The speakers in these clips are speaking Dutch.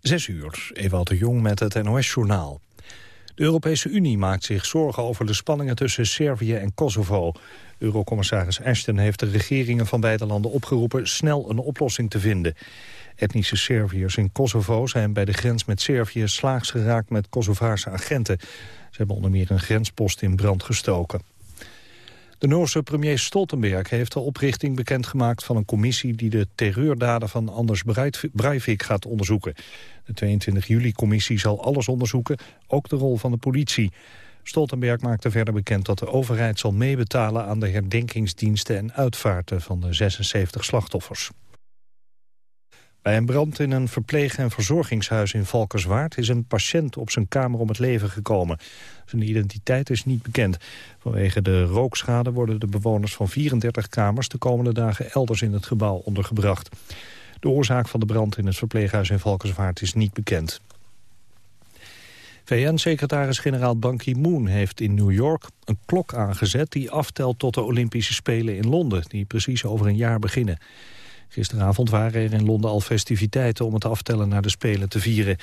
Zes uur, Ewout de Jong met het NOS-journaal. De Europese Unie maakt zich zorgen over de spanningen tussen Servië en Kosovo. Eurocommissaris Ashton heeft de regeringen van beide landen opgeroepen snel een oplossing te vinden. Etnische Serviërs in Kosovo zijn bij de grens met Servië slaags geraakt met Kosovaarse agenten. Ze hebben onder meer een grenspost in brand gestoken. De Noorse premier Stoltenberg heeft de oprichting bekendgemaakt van een commissie die de terreurdaden van Anders Breivik gaat onderzoeken. De 22 juli-commissie zal alles onderzoeken, ook de rol van de politie. Stoltenberg maakte verder bekend dat de overheid zal meebetalen aan de herdenkingsdiensten en uitvaarten van de 76 slachtoffers. Bij een brand in een verpleeg- en verzorgingshuis in Valkenswaard... is een patiënt op zijn kamer om het leven gekomen. Zijn identiteit is niet bekend. Vanwege de rookschade worden de bewoners van 34 kamers... de komende dagen elders in het gebouw ondergebracht. De oorzaak van de brand in het verpleeghuis in Valkenswaard is niet bekend. VN-secretaris-generaal Ban Ki-moon heeft in New York een klok aangezet... die aftelt tot de Olympische Spelen in Londen, die precies over een jaar beginnen. Gisteravond waren er in Londen al festiviteiten om het aftellen naar de Spelen te vieren.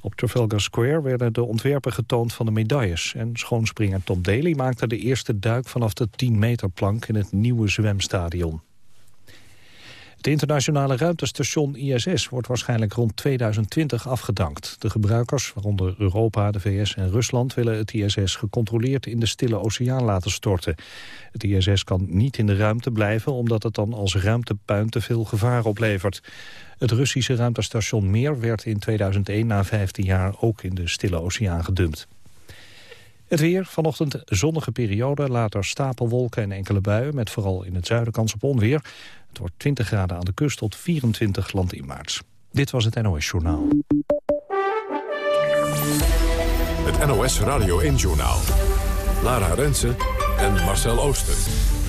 Op Trafalgar Square werden de ontwerpen getoond van de medailles. En schoonspringer Tom Daly maakte de eerste duik vanaf de 10 meter plank in het nieuwe zwemstadion. Het internationale ruimtestation ISS wordt waarschijnlijk rond 2020 afgedankt. De gebruikers, waaronder Europa, de VS en Rusland... willen het ISS gecontroleerd in de Stille Oceaan laten storten. Het ISS kan niet in de ruimte blijven... omdat het dan als ruimtepuin te veel gevaar oplevert. Het Russische ruimtestation Mir werd in 2001 na 15 jaar ook in de Stille Oceaan gedumpt. Het weer, vanochtend zonnige periode, later stapelwolken en enkele buien... met vooral in het zuiden kans op onweer. Het wordt 20 graden aan de kust tot 24 landinwaarts. Dit was het NOS Journaal. Het NOS Radio 1 Journaal. Lara Rensen en Marcel Ooster.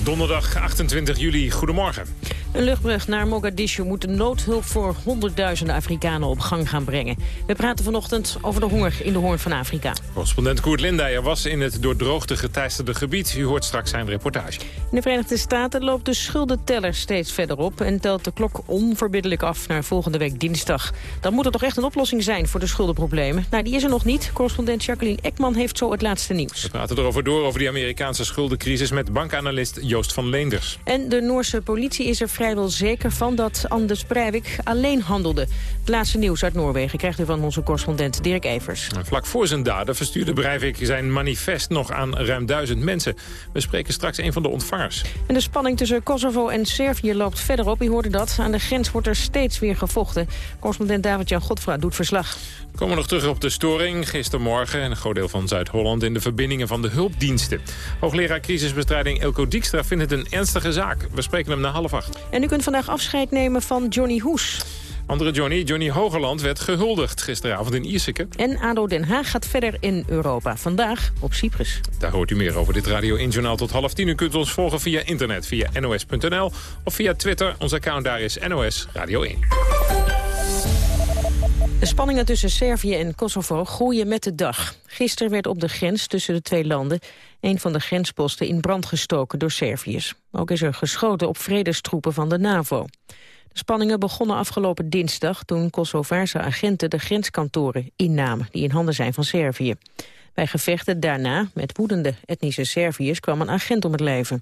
Donderdag 28 juli, goedemorgen. Een luchtbrug naar Mogadishu moet de noodhulp voor honderdduizenden Afrikanen op gang gaan brengen. We praten vanochtend over de honger in de Hoorn van Afrika. Correspondent Koert Lindeyer was in het door droogte geteisterde gebied. U hoort straks zijn reportage. In de Verenigde Staten loopt de schuldenteller steeds verder op... en telt de klok onverbiddelijk af naar volgende week dinsdag. Dan moet er toch echt een oplossing zijn voor de schuldenproblemen. Nou, die is er nog niet. Correspondent Jacqueline Ekman heeft zo het laatste nieuws. We praten erover door over die Amerikaanse schuldencrisis... met bankanalist Joost van Leenders. En de Noorse politie is er vrijwel zeker van dat Anders Breivik alleen handelde. Het laatste nieuws uit Noorwegen krijgt u van onze correspondent Dirk Evers. Vlak voor zijn daden verstuurde Breivik zijn manifest nog aan ruim duizend mensen. We spreken straks een van de ontvangers. En de spanning tussen Kosovo en Servië loopt verder op. U hoorde dat. Aan de grens wordt er steeds weer gevochten. Correspondent David-Jan Godfra doet verslag. We komen nog terug op de storing gistermorgen... en een groot deel van Zuid-Holland in de verbindingen van de hulpdiensten. Hoogleraar crisisbestrijding Elko Dijkstra vindt het een ernstige zaak. We spreken hem na half acht. En u kunt vandaag afscheid nemen van Johnny Hoes. Andere Johnny, Johnny Hogerland, werd gehuldigd gisteravond in Ierseke. En ADO Den Haag gaat verder in Europa. Vandaag op Cyprus. Daar hoort u meer over dit Radio 1 Journaal tot half tien. U kunt ons volgen via internet, via nos.nl of via Twitter. Ons account daar is NOS Radio 1. De spanningen tussen Servië en Kosovo groeien met de dag. Gisteren werd op de grens tussen de twee landen... een van de grensposten in brand gestoken door Serviërs. Ook is er geschoten op vredestroepen van de NAVO. De spanningen begonnen afgelopen dinsdag... toen Kosovaarse agenten de grenskantoren innamen... die in handen zijn van Servië. Bij gevechten daarna, met woedende etnische Serviërs... kwam een agent om het leven.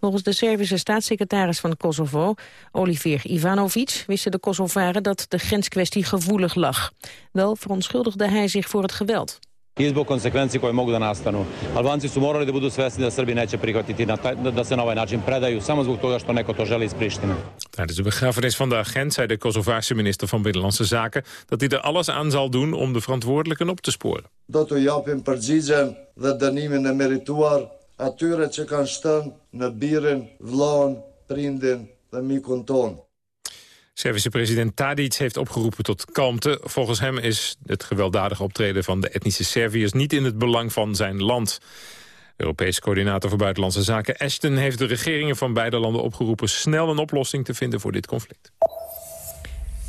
Volgens de Servische staatssecretaris van Kosovo, Olivier Ivanovic, wisten de Kosovaren dat de grenskwestie gevoelig lag. Wel verontschuldigde hij zich voor het geweld. I zbog konsekvenci koje mogu da nastanu. Albanci su morali da budu svesni da Srbi neće prihvatiti da se na ovaj način predaju samo zbog toga što neko to želi iz Prištine. Tijdens de begrafenis van de agent zei de Kosovaarse minister van Binnenlandse Zaken dat hij er alles aan zal doen om de verantwoordelijken op te sporen. Do të japim përgjigjen dhe dënimin e merituar atyre që kanë shtën në birin, vllain, prindin dhe mikun ton. Servische president Tadic heeft opgeroepen tot kalmte. Volgens hem is het gewelddadige optreden van de etnische Serviërs niet in het belang van zijn land. Europese coördinator voor Buitenlandse Zaken Ashton heeft de regeringen van beide landen opgeroepen snel een oplossing te vinden voor dit conflict.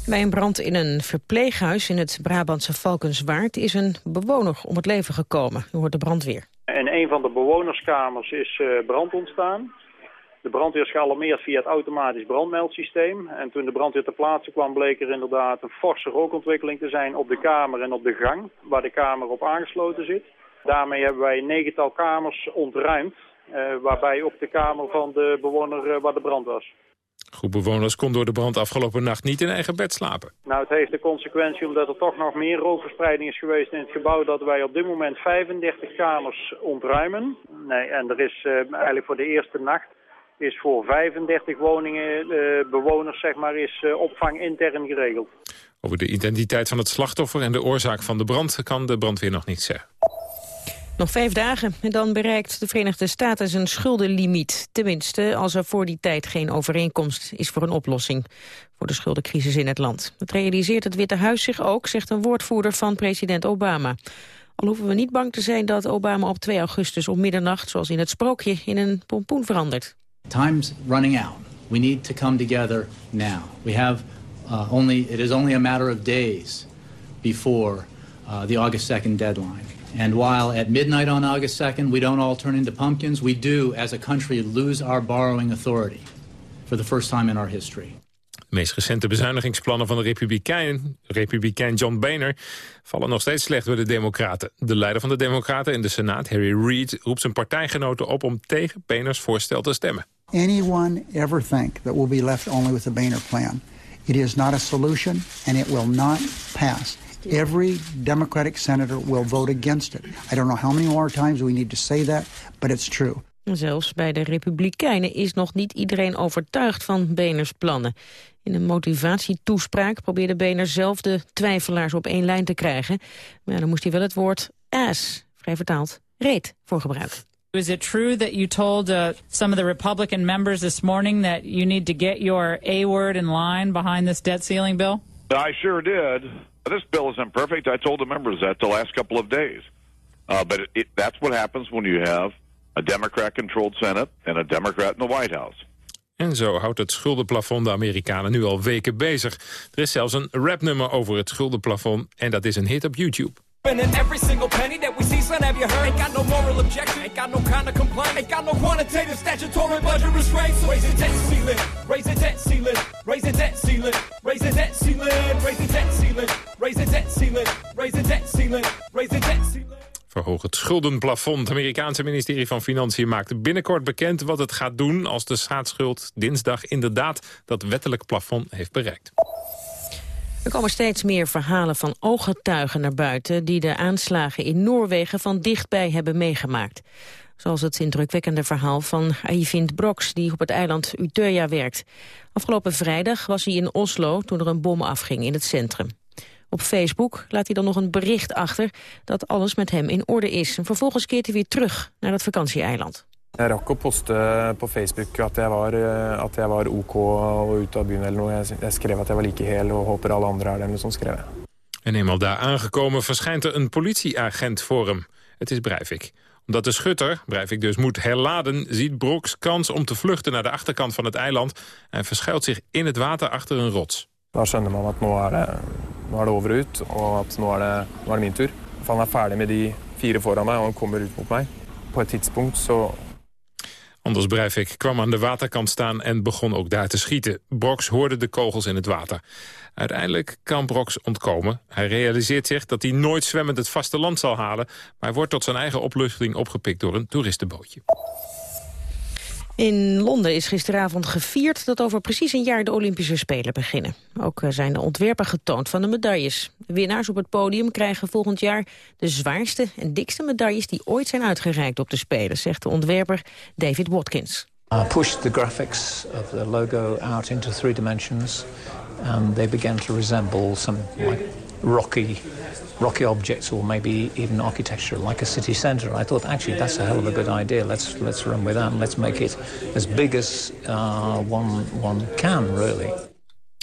Bij een brand in een verpleeghuis in het Brabantse Valkenswaard is een bewoner om het leven gekomen. U hoort de brandweer. In een van de bewonerskamers is eh, brand ontstaan. de brandweer is gealarmeerd via het automatisch brandmeldsysteem. En toen de brandweer ter plaatse kwam, bleek er inderdaad een forse rookontwikkeling te zijn op de kamer en op de gang, waar de kamer op aangesloten zit. Daarmee hebben wij een negental kamers ontruimd, uh, waarbij ook de kamer van de bewoner uh, waar de brand was. Groep bewoners kon door de brand afgelopen nacht niet in eigen bed slapen. Nou, het heeft de consequentie omdat er toch nog meer rookverspreiding is geweest in het gebouw... dat wij op dit moment 35 kamers ontruimen. Nee, en er is uh, eigenlijk voor de eerste nacht is voor 35 woningen, uh, bewoners, zeg maar, is uh, opvang intern geregeld. Over de identiteit van het slachtoffer en de oorzaak van de brand kan de brandweer nog niet zeggen. Nog vijf dagen en dan bereikt de Verenigde Staten zijn schuldenlimiet. Tenminste, als er voor die tijd geen overeenkomst is voor een oplossing voor de schuldencrisis in het land. Dat realiseert het Witte Huis zich ook, zegt een woordvoerder van president Obama. Al hoeven we niet bang te zijn dat Obama op 2 augustus om middernacht, zoals in het sprookje, in een pompoen verandert. Time's running out. We need to come together now. We have uh, only, it is only a matter of days before uh, the August 2nd deadline. And while at midnight on August 2nd we don't all turn into pumpkins, we do as a country lose our borrowing authority for the first time in our history. De meest recente bezuinigingsplannen van de Republikein, Republikein John Boehner vallen nog steeds slecht door de Democraten. De leider van de Democraten in de Senaat, Harry Reid, roept zijn partijgenoten op om tegen Boehners voorstel te stemmen. Anyone ever think that we'll be left only with the Boehner plan? It is not a solution and it will not pass. Every Democratic senator will vote against it. I don't know how many more times we need to say that, but it's true. Zelfs bij de Republikeinen is nog niet iedereen overtuigd van Beners plannen. In een motivatietoespraak probeerde Bener zelf de twijfelaars op één lijn te krijgen. Maar dan moest hij wel het woord ass, vrij vertaald, reet, voor gebruiken. Is it true that you told uh, some of the Republican members this morning that you need to get your A word in line behind this debt ceiling bill? I sure did. This bill isn't perfect. I told the members that the last couple of days. Uh, but it, it, that's what happens when you have a Democrat-controlled Senate and a Democrat in the White House. En zo houdt het schuldenplafond de Amerikanen nu al weken bezig. Er is zelfs een rapnummer over het schuldenplafond en dat is een hit op YouTube. Spending every single penny that we see, son, have you heard? Ain't got no moral objection, ain't got no kind of complaint, ain't got no quantitative statutory budget restraints. So raise the debt ceiling, raise the debt ceiling, raise the debt ceiling, raise the debt ceiling, raise the debt ceiling, raise the debt ceiling, raise the debt ceiling. Verhoog het schuldenplafond. Het Amerikaanse ministerie van Financiën maakt binnenkort bekend wat het gaat doen als de staatsschuld dinsdag inderdaad dat wettelijk plafond heeft bereikt. Er komen steeds meer verhalen van ooggetuigen naar buiten... die de aanslagen in Noorwegen van dichtbij hebben meegemaakt. Zoals het indrukwekkende verhaal van Eivind Broks... die op het eiland Utøya werkt. Afgelopen vrijdag was hij in Oslo toen er een bom afging in het centrum. Op Facebook laat hij dan nog een bericht achter dat alles met hem in orde is. En vervolgens keert hij weer terug naar het vakantieeiland. Jeg rakk å poste på Facebook at jeg var, eh, at jeg var OK og ute av byen eller noe. Jeg, skrev at jeg var like hel og håper alle andre er det, eller sånn skrev jeg. En eenmaal daar aangekomen verschijnt er een politieagent voor hem. Het is Breivik. Omdat de schutter, Breivik dus, moet herladen... ziet Broks kans om te vluchten naar de achterkant van het eiland... en verschuilt zich in het water achter een rots. Dan skjønner man at nå er det, nå er over ut, og at nå er tur. Er ferdig med de fire foran meg, og han kommer ut mot meg. På et Anders Breivik kwam aan de waterkant staan en begon ook daar te schieten. Brox hoorde de kogels in het water. Uiteindelijk kan Brox ontkomen. Hij realiseert zich dat hij nooit zwemmend het vasteland zal halen... maar wordt tot zijn eigen opluchting opgepikt door een toeristenbootje. In Londen is gisteravond gevierd dat over precies een jaar de Olympische Spelen beginnen. Ook eh, zijn de ontwerpen getoond van de medailles. Winnaars op het podium krijgen volgend jaar de zwaarste en dikste medailles die ooit zijn uitgereikt op de Spelen, zegt de ontwerper David Watkins. I pushed the graphics of the logo out into three dimensions and they began to resemble some like rocky rocky objects or maybe even architecture like a city center. I thought actually that's a hell of a good idea. Let's let's run with that and let's make it as big as uh, one one can really.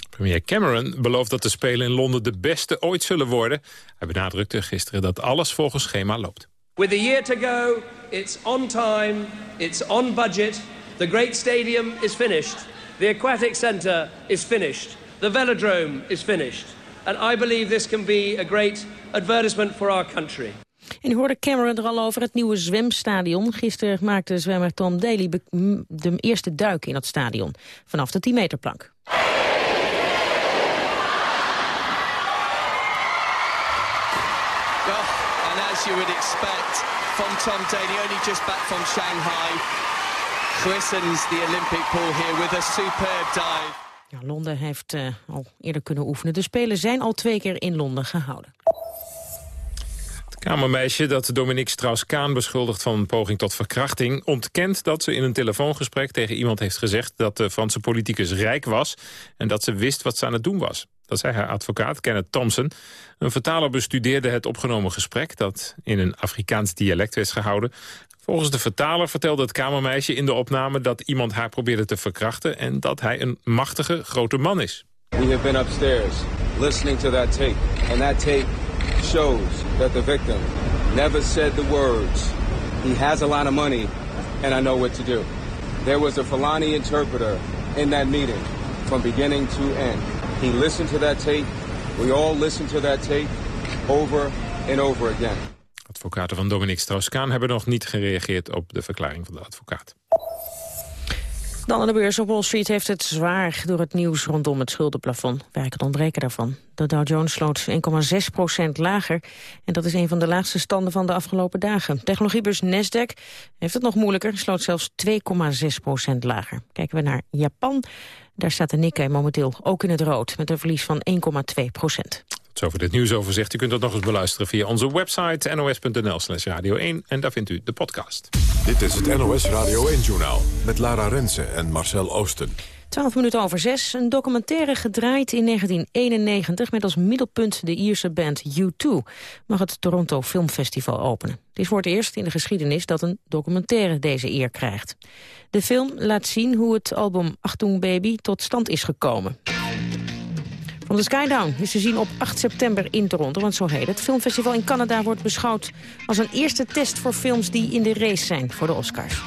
Premier Cameron belooft dat de Spelen in Londen de beste ooit zullen worden. Hij benadrukte gisteren dat alles volgens schema loopt. With a year to go, it's on time, it's on budget. The great stadium is finished. The aquatic center is finished. The velodrome is finished. And I believe this can be a great advertisement for our country. En u hoorde Cameron er al over het nieuwe zwemstadion. Gisteren maakte zwemmer Tom Daly de eerste duik in het stadion. Vanaf de 10 meter plank. and as you would expect from Tom Daly, only just back from Shanghai, christens the Olympic pool here with a superb dive. Londen heeft uh, al eerder kunnen oefenen. De Spelen zijn al twee keer in Londen gehouden. Het kamermeisje dat Dominique Strauss-Kaan beschuldigt van poging tot verkrachting... ontkent dat ze in een telefoongesprek tegen iemand heeft gezegd... dat de Franse politicus rijk was en dat ze wist wat ze aan het doen was. Dat zei haar advocaat, Kenneth Thompson. Een vertaler bestudeerde het opgenomen gesprek... dat in een Afrikaans dialect werd gehouden. Volgens de vertaler vertelde het kamermeisje in de opname... dat iemand haar probeerde te verkrachten... en dat hij een machtige, grote man is. We have been upstairs, listening to that tape. And that tape shows that the victim never said the words... he has a lot of money and I know what to do. There was a Fulani interpreter in that meeting from beginning to end. He listened to that tape. We all listened to that tape over and over again. Advocaten van Dominique Strauss-Kaan hebben nog niet gereageerd op de verklaring van de advocaat. Dan aan de beurs op Wall Street heeft het zwaar door het nieuws rondom het schuldenplafond. Werken het ontbreken daarvan. De Dow Jones sloot 1,6 procent lager. En dat is een van de laagste standen van de afgelopen dagen. Technologiebeurs Nasdaq heeft het nog moeilijker. Sloot zelfs 2,6 procent lager. Kijken we naar Japan. Daar staat de Nikkei momenteel ook in het rood. Met een verlies van 1,2 procent. Zo voor dit nieuwsoverzicht. U kunt dat nog eens beluisteren via onze website nos.nl slash radio 1. En daar vindt u de podcast. Dit is het NOS Radio 1-journaal met Lara Rensen en Marcel Oosten. 12 minuten over 6. Een documentaire gedraaid in 1991 met als middelpunt de Ierse band U2 mag het Toronto Filmfestival openen. Het is voor het eerst in de geschiedenis dat een documentaire deze eer krijgt. De film laat zien hoe het album Achtung Baby tot stand is gekomen. From the Sky Down is te zien op 8 september in Toronto, want zo heet het. filmfestival in Canada wordt beschouwd als een eerste test voor films die in de race zijn voor de Oscars.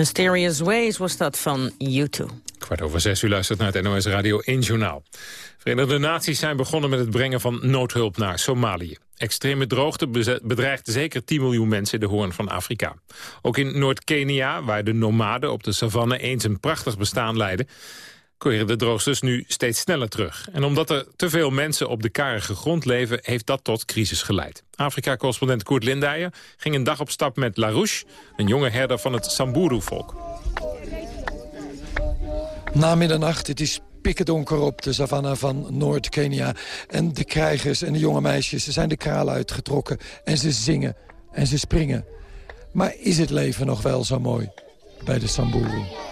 Mysterious Ways was dat van U2. Kwart over zes u luistert naar het NOS Radio 1 Journaal. Verenigde Naties zijn begonnen met het brengen van noodhulp naar Somalië. Extreme droogte bedreigt zeker 10 miljoen mensen in de hoorn van Afrika. Ook in Noord-Kenia, waar de nomaden op de savanne eens een prachtig bestaan leiden keren de droogsters nu steeds sneller terug. En omdat er te veel mensen op de karige grond leven... heeft dat tot crisis geleid. Afrika-correspondent Koert Lindijer ging een dag op stap met Larouche... een jonge herder van het Samburu-volk. Na middernacht, het is pikkendonker op de savanne van Noord-Kenia. En de krijgers en de jonge meisjes ze zijn de kraal uitgetrokken. En ze zingen en ze springen. Maar is het leven nog wel zo mooi bij de Samburu?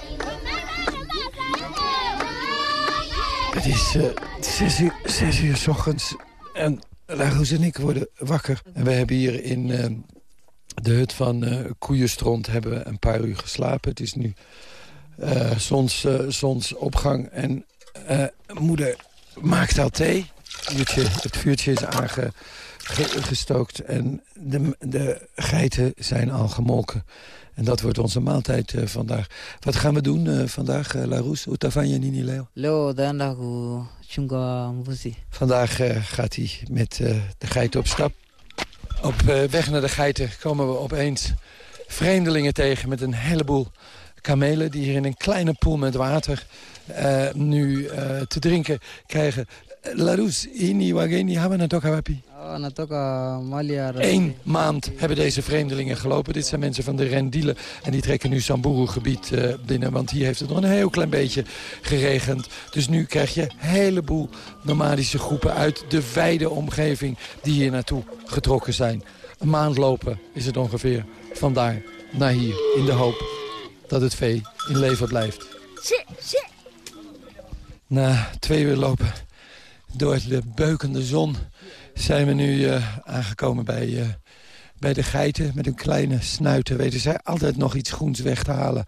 Het is zes, uur, zes uur s ochtends en Lagos en ik worden wakker. En we hebben hier in uh, de hut van uh, hebben we een paar uur geslapen. Het is nu zons, zonsopgang en moeder maakt al thee. Vuurtje, het vuurtje is aangestookt en de, de geiten zijn al gemolken. En dat wordt onze maaltijd uh, vandaag. Wat gaan we doen uh, vandaag, uh, Larousse? Utavanya Nini Leo? Leo, dandaku chunga mbuzi. Vandaag gaat hij met de geiten op stap. Op weg naar de geiten komen we opeens vreemdelingen tegen... met een heleboel kamelen die hier in een kleine poel met water... nu te drinken krijgen. Larousse, ini wageni hebben het ook wapi? Eén maand hebben deze vreemdelingen gelopen. Dit zijn mensen van de Rendielen. En die trekken nu Samburu-gebied uh, binnen. Want hier heeft het nog een heel klein beetje geregend. Dus nu krijg je een heleboel nomadische groepen uit de wijde omgeving... die hier naartoe getrokken zijn. Een maand lopen is het ongeveer. Vandaar naar hier. In de hoop dat het vee in leven blijft. Na twee uur lopen door de beukende zon zijn we nu uh, aangekomen bij, uh, bij de geiten. Met hun kleine snuiten weten zij altijd nog iets groens weg te halen.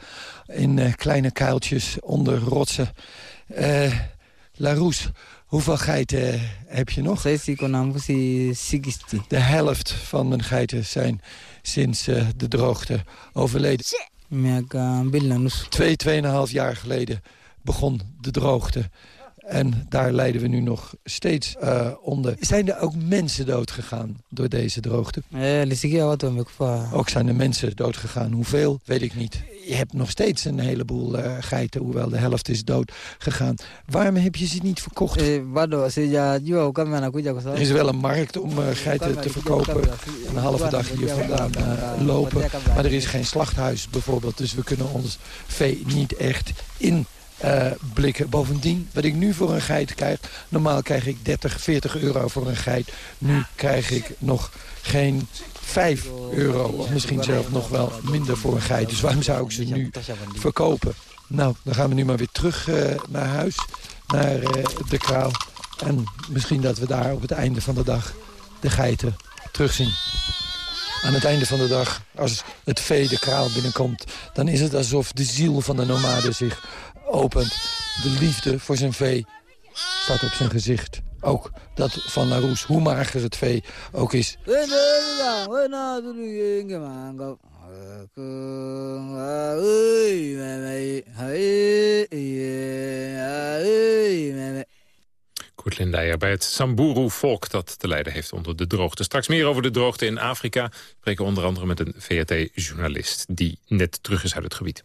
In uh, kleine kuiltjes onder rotsen. Larousse, hoeveel geiten heb je nog? De helft van mijn geiten zijn sinds de droogte overleden. Twee, tweeënhalf jaar geleden begon de droogte. En daar lijden we nu nog steeds uh, onder. Zijn er ook mensen doodgegaan door deze droogte? Ook zijn er mensen doodgegaan. Hoeveel, weet ik niet. Je hebt nog steeds een heleboel uh, geiten, hoewel de helft is dood gegaan. Waarom heb je ze niet verkocht? Er is wel een markt om uh, geiten te verkopen. Een halve dag hier vandaan lopen. Maar er is geen slachthuis bijvoorbeeld. Dus we kunnen ons vee niet echt in uh, blikken. Bovendien, wat ik nu voor een geit krijg... normaal krijg ik 30, 40 euro voor een geit. Nu krijg ik nog geen 5 euro. Of misschien zelfs nog wel minder voor een geit. Dus waarom zou ik ze nu verkopen? Nou, dan gaan we nu maar weer terug uh, naar huis. Naar uh, de kraal. En misschien dat we daar op het einde van de dag de geiten terugzien. Aan het einde van de dag, als het vee de kraal binnenkomt... dan is het alsof de ziel van de nomade zich opent. De liefde voor zijn vee staat op zijn gezicht. Ook dat van Larousse, hoe mager het vee ook is. Koert Lindijer bij het Samburu-volk dat te lijden heeft onder de droogte. Straks meer over de droogte in Afrika. We spreken onder andere met een VRT-journalist die net terug is uit het gebied.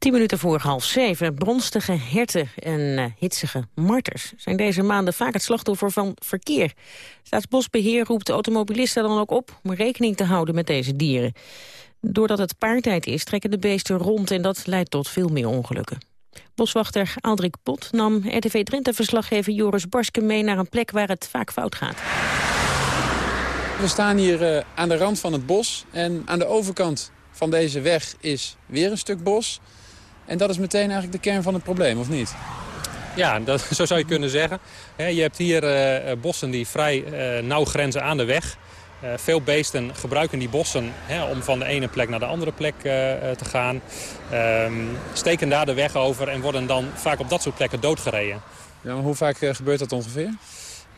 Tien minuten voor half zeven. Bronstige herten en uh, hitsige marters zijn deze maanden vaak het slachtoffer van verkeer. Staatsbosbeheer roept automobilisten dan ook op om rekening te houden met deze dieren. Doordat het paartijd is, trekken de beesten rond en dat leidt tot veel meer ongelukken. Boswachter Aldrik Pot nam RTV Drenthe-verslaggever Joris Barske mee naar een plek waar het vaak fout gaat. We staan hier uh, aan de rand van het bos en aan de overkant van deze weg is weer een stuk bos. En dat is meteen eigenlijk de kern van het probleem, of niet? Ja, dat, zo zou je kunnen zeggen. Je hebt hier uh, bossen die vrij uh, nauw grenzen aan de weg. Uh, veel beesten gebruiken die bossen om van de ene plek naar de andere plek te gaan. Um, steken daar de weg over en worden dan vaak op dat soort plekken doodgereden. Ja, maar hoe vaak gebeurt dat ongeveer?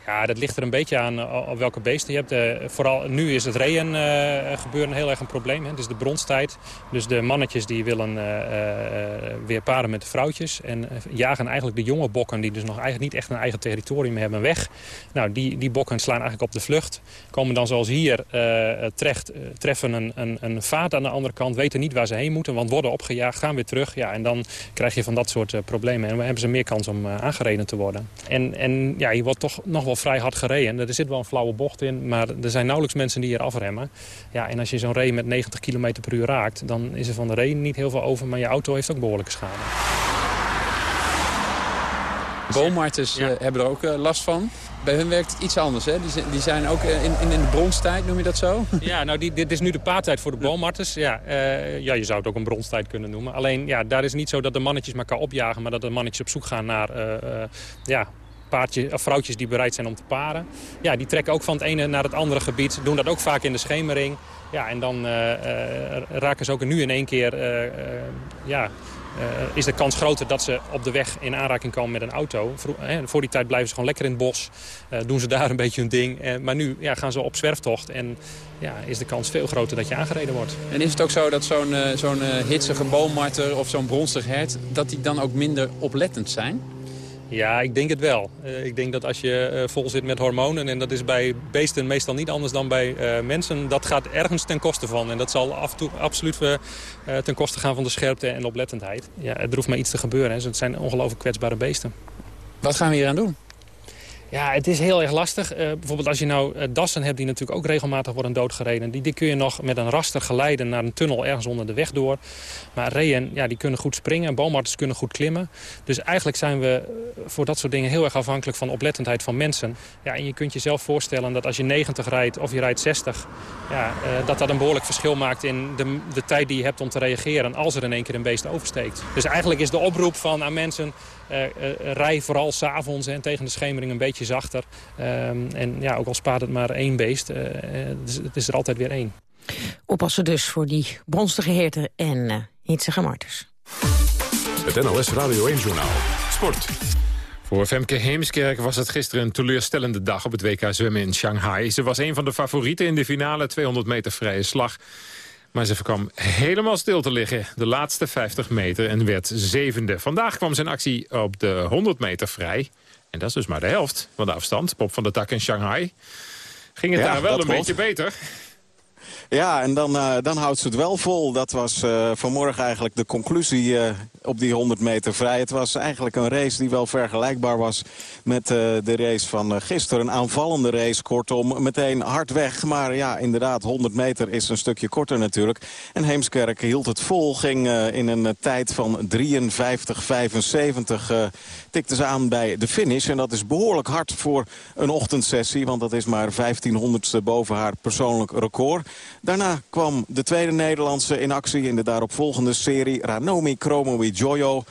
Ja, dat ligt er een beetje aan uh, op welke beesten je hebt. Uh, vooral nu is het reën uh, gebeuren heel erg een probleem. Hè. Het is de bronstijd. Dus de mannetjes die willen weer paren met de vrouwtjes. En jagen eigenlijk de jonge bokken die dus nog eigenlijk niet echt een eigen territorium hebben weg. Nou, die, die bokken slaan eigenlijk op de vlucht. Komen dan zoals hier terecht, treffen een, een, een vaat aan de andere kant. Weten niet waar ze heen moeten, want worden opgejaagd, gaan weer terug. Ja, en dan krijg je van dat soort problemen. En we hebben ze meer kans om aangereden te worden. En, en ja, je wordt toch nog wel vrij hard gereden. Er zit wel een flauwe bocht in, maar er zijn nauwelijks mensen die hier afremmen. Ja, en als je zo'n ree met 90 km per uur raakt, dan is er van de ree niet heel veel over. Maar je auto heeft ook behoorlijke schade. Boommarters ja. uh, hebben er ook uh, last van. Bij hun werkt het iets anders, hè? Die, zijn ook in, in, in de bronstijd, noem je dat zo? Ja, nou, die, dit is nu de paartijd voor de boommarters. Ja, uh, ja, je zou het ook een bronstijd kunnen noemen. Alleen, ja, daar is niet zo dat de mannetjes elkaar opjagen... maar dat de mannetjes op zoek gaan naar ja, paardje, of vrouwtjes die bereid zijn om te paren. Ja, die trekken ook van het ene naar het andere gebied. Doen dat ook vaak in de schemering. Ja, en dan uh, uh, raken ze ook nu in één keer... Uh, ja, is de kans groter dat ze op de weg in aanraking komen met een auto. Voor, voor die tijd blijven ze gewoon lekker in het bos. doen ze daar een beetje hun ding. maar nu ja, gaan ze op zwerftocht. En ja, is de kans veel groter dat je aangereden wordt. En is het ook zo dat zo'n zo'n hitsige boommarter of zo'n bronstig hert... dat die dan ook minder oplettend zijn? Ja, ik denk het wel. Uh, ik denk dat als je uh, vol zit met hormonen... en dat is bij beesten meestal niet anders dan bij uh, mensen... dat gaat ergens ten koste van. En dat zal af toe, absoluut ten koste gaan van de scherpte en oplettendheid. Ja, er hoeft maar iets te gebeuren. Hè. Het zijn ongelooflijk kwetsbare beesten. Wat gaan we hier aan doen? Ja, het is heel erg lastig. Uh, bijvoorbeeld als je nou uh, dassen hebt die natuurlijk ook regelmatig worden doodgereden. Die, die kun je nog met een raster geleiden naar een tunnel ergens onder de weg door. Maar reeën, ja, die kunnen goed springen. Boomarters kunnen goed klimmen. Dus eigenlijk zijn we eh, voor dat soort dingen heel erg afhankelijk van oplettendheid van mensen. Ja, en je kunt jezelf voorstellen dat als je 90 rijdt of je rijdt 60... Ja, dat dat een behoorlijk verschil maakt in de, de tijd die je hebt om te reageren... als er in één keer een beest oversteekt. Dus eigenlijk is de oproep van aan mensen... Uh, rij vooral s'avonds en tegen de schemering een beetje zachter. Um, en ja, ook al spaart het maar één beest, uh, het is er altijd weer één. Oppassen dus voor die bronstige herten en uh, hitsige marters. Het NOS Radio 1-journaal. Sport. Voor Femke Heemskerk was het gisteren een teleurstellende dag op het WK zwemmen in Shanghai. Ze was een van de favorieten in de finale 200 meter vrije slag. Maar ze kwam helemaal stil te liggen, de laatste 50 meter, en werd zevende. Vandaag kwam zijn actie op de 100 meter vrij. En dat is dus maar de helft van de afstand. Pop van de Tak in Shanghai. Ging het ja, daar wel een klopt. beetje beter? Ja, en dan, uh, dan houdt ze het wel vol. Dat was uh, vanmorgen eigenlijk de conclusie uh, op die 100 meter vrij. Het was eigenlijk een race die wel vergelijkbaar was met de race van gisteren. Een aanvallende race, kortom, meteen hard weg. Maar ja, inderdaad, 100 meter is een stukje korter natuurlijk. En Heemskerk hield het vol, ging in een tijd van 53-75... tikte ze aan bij de finish. En dat is behoorlijk hard voor een ochtendsessie, want dat is maar 1500ste boven haar persoonlijk record. Daarna kwam de tweede Nederlandse in actie in de daaropvolgende serie. Ranomi Kromowi Jojo.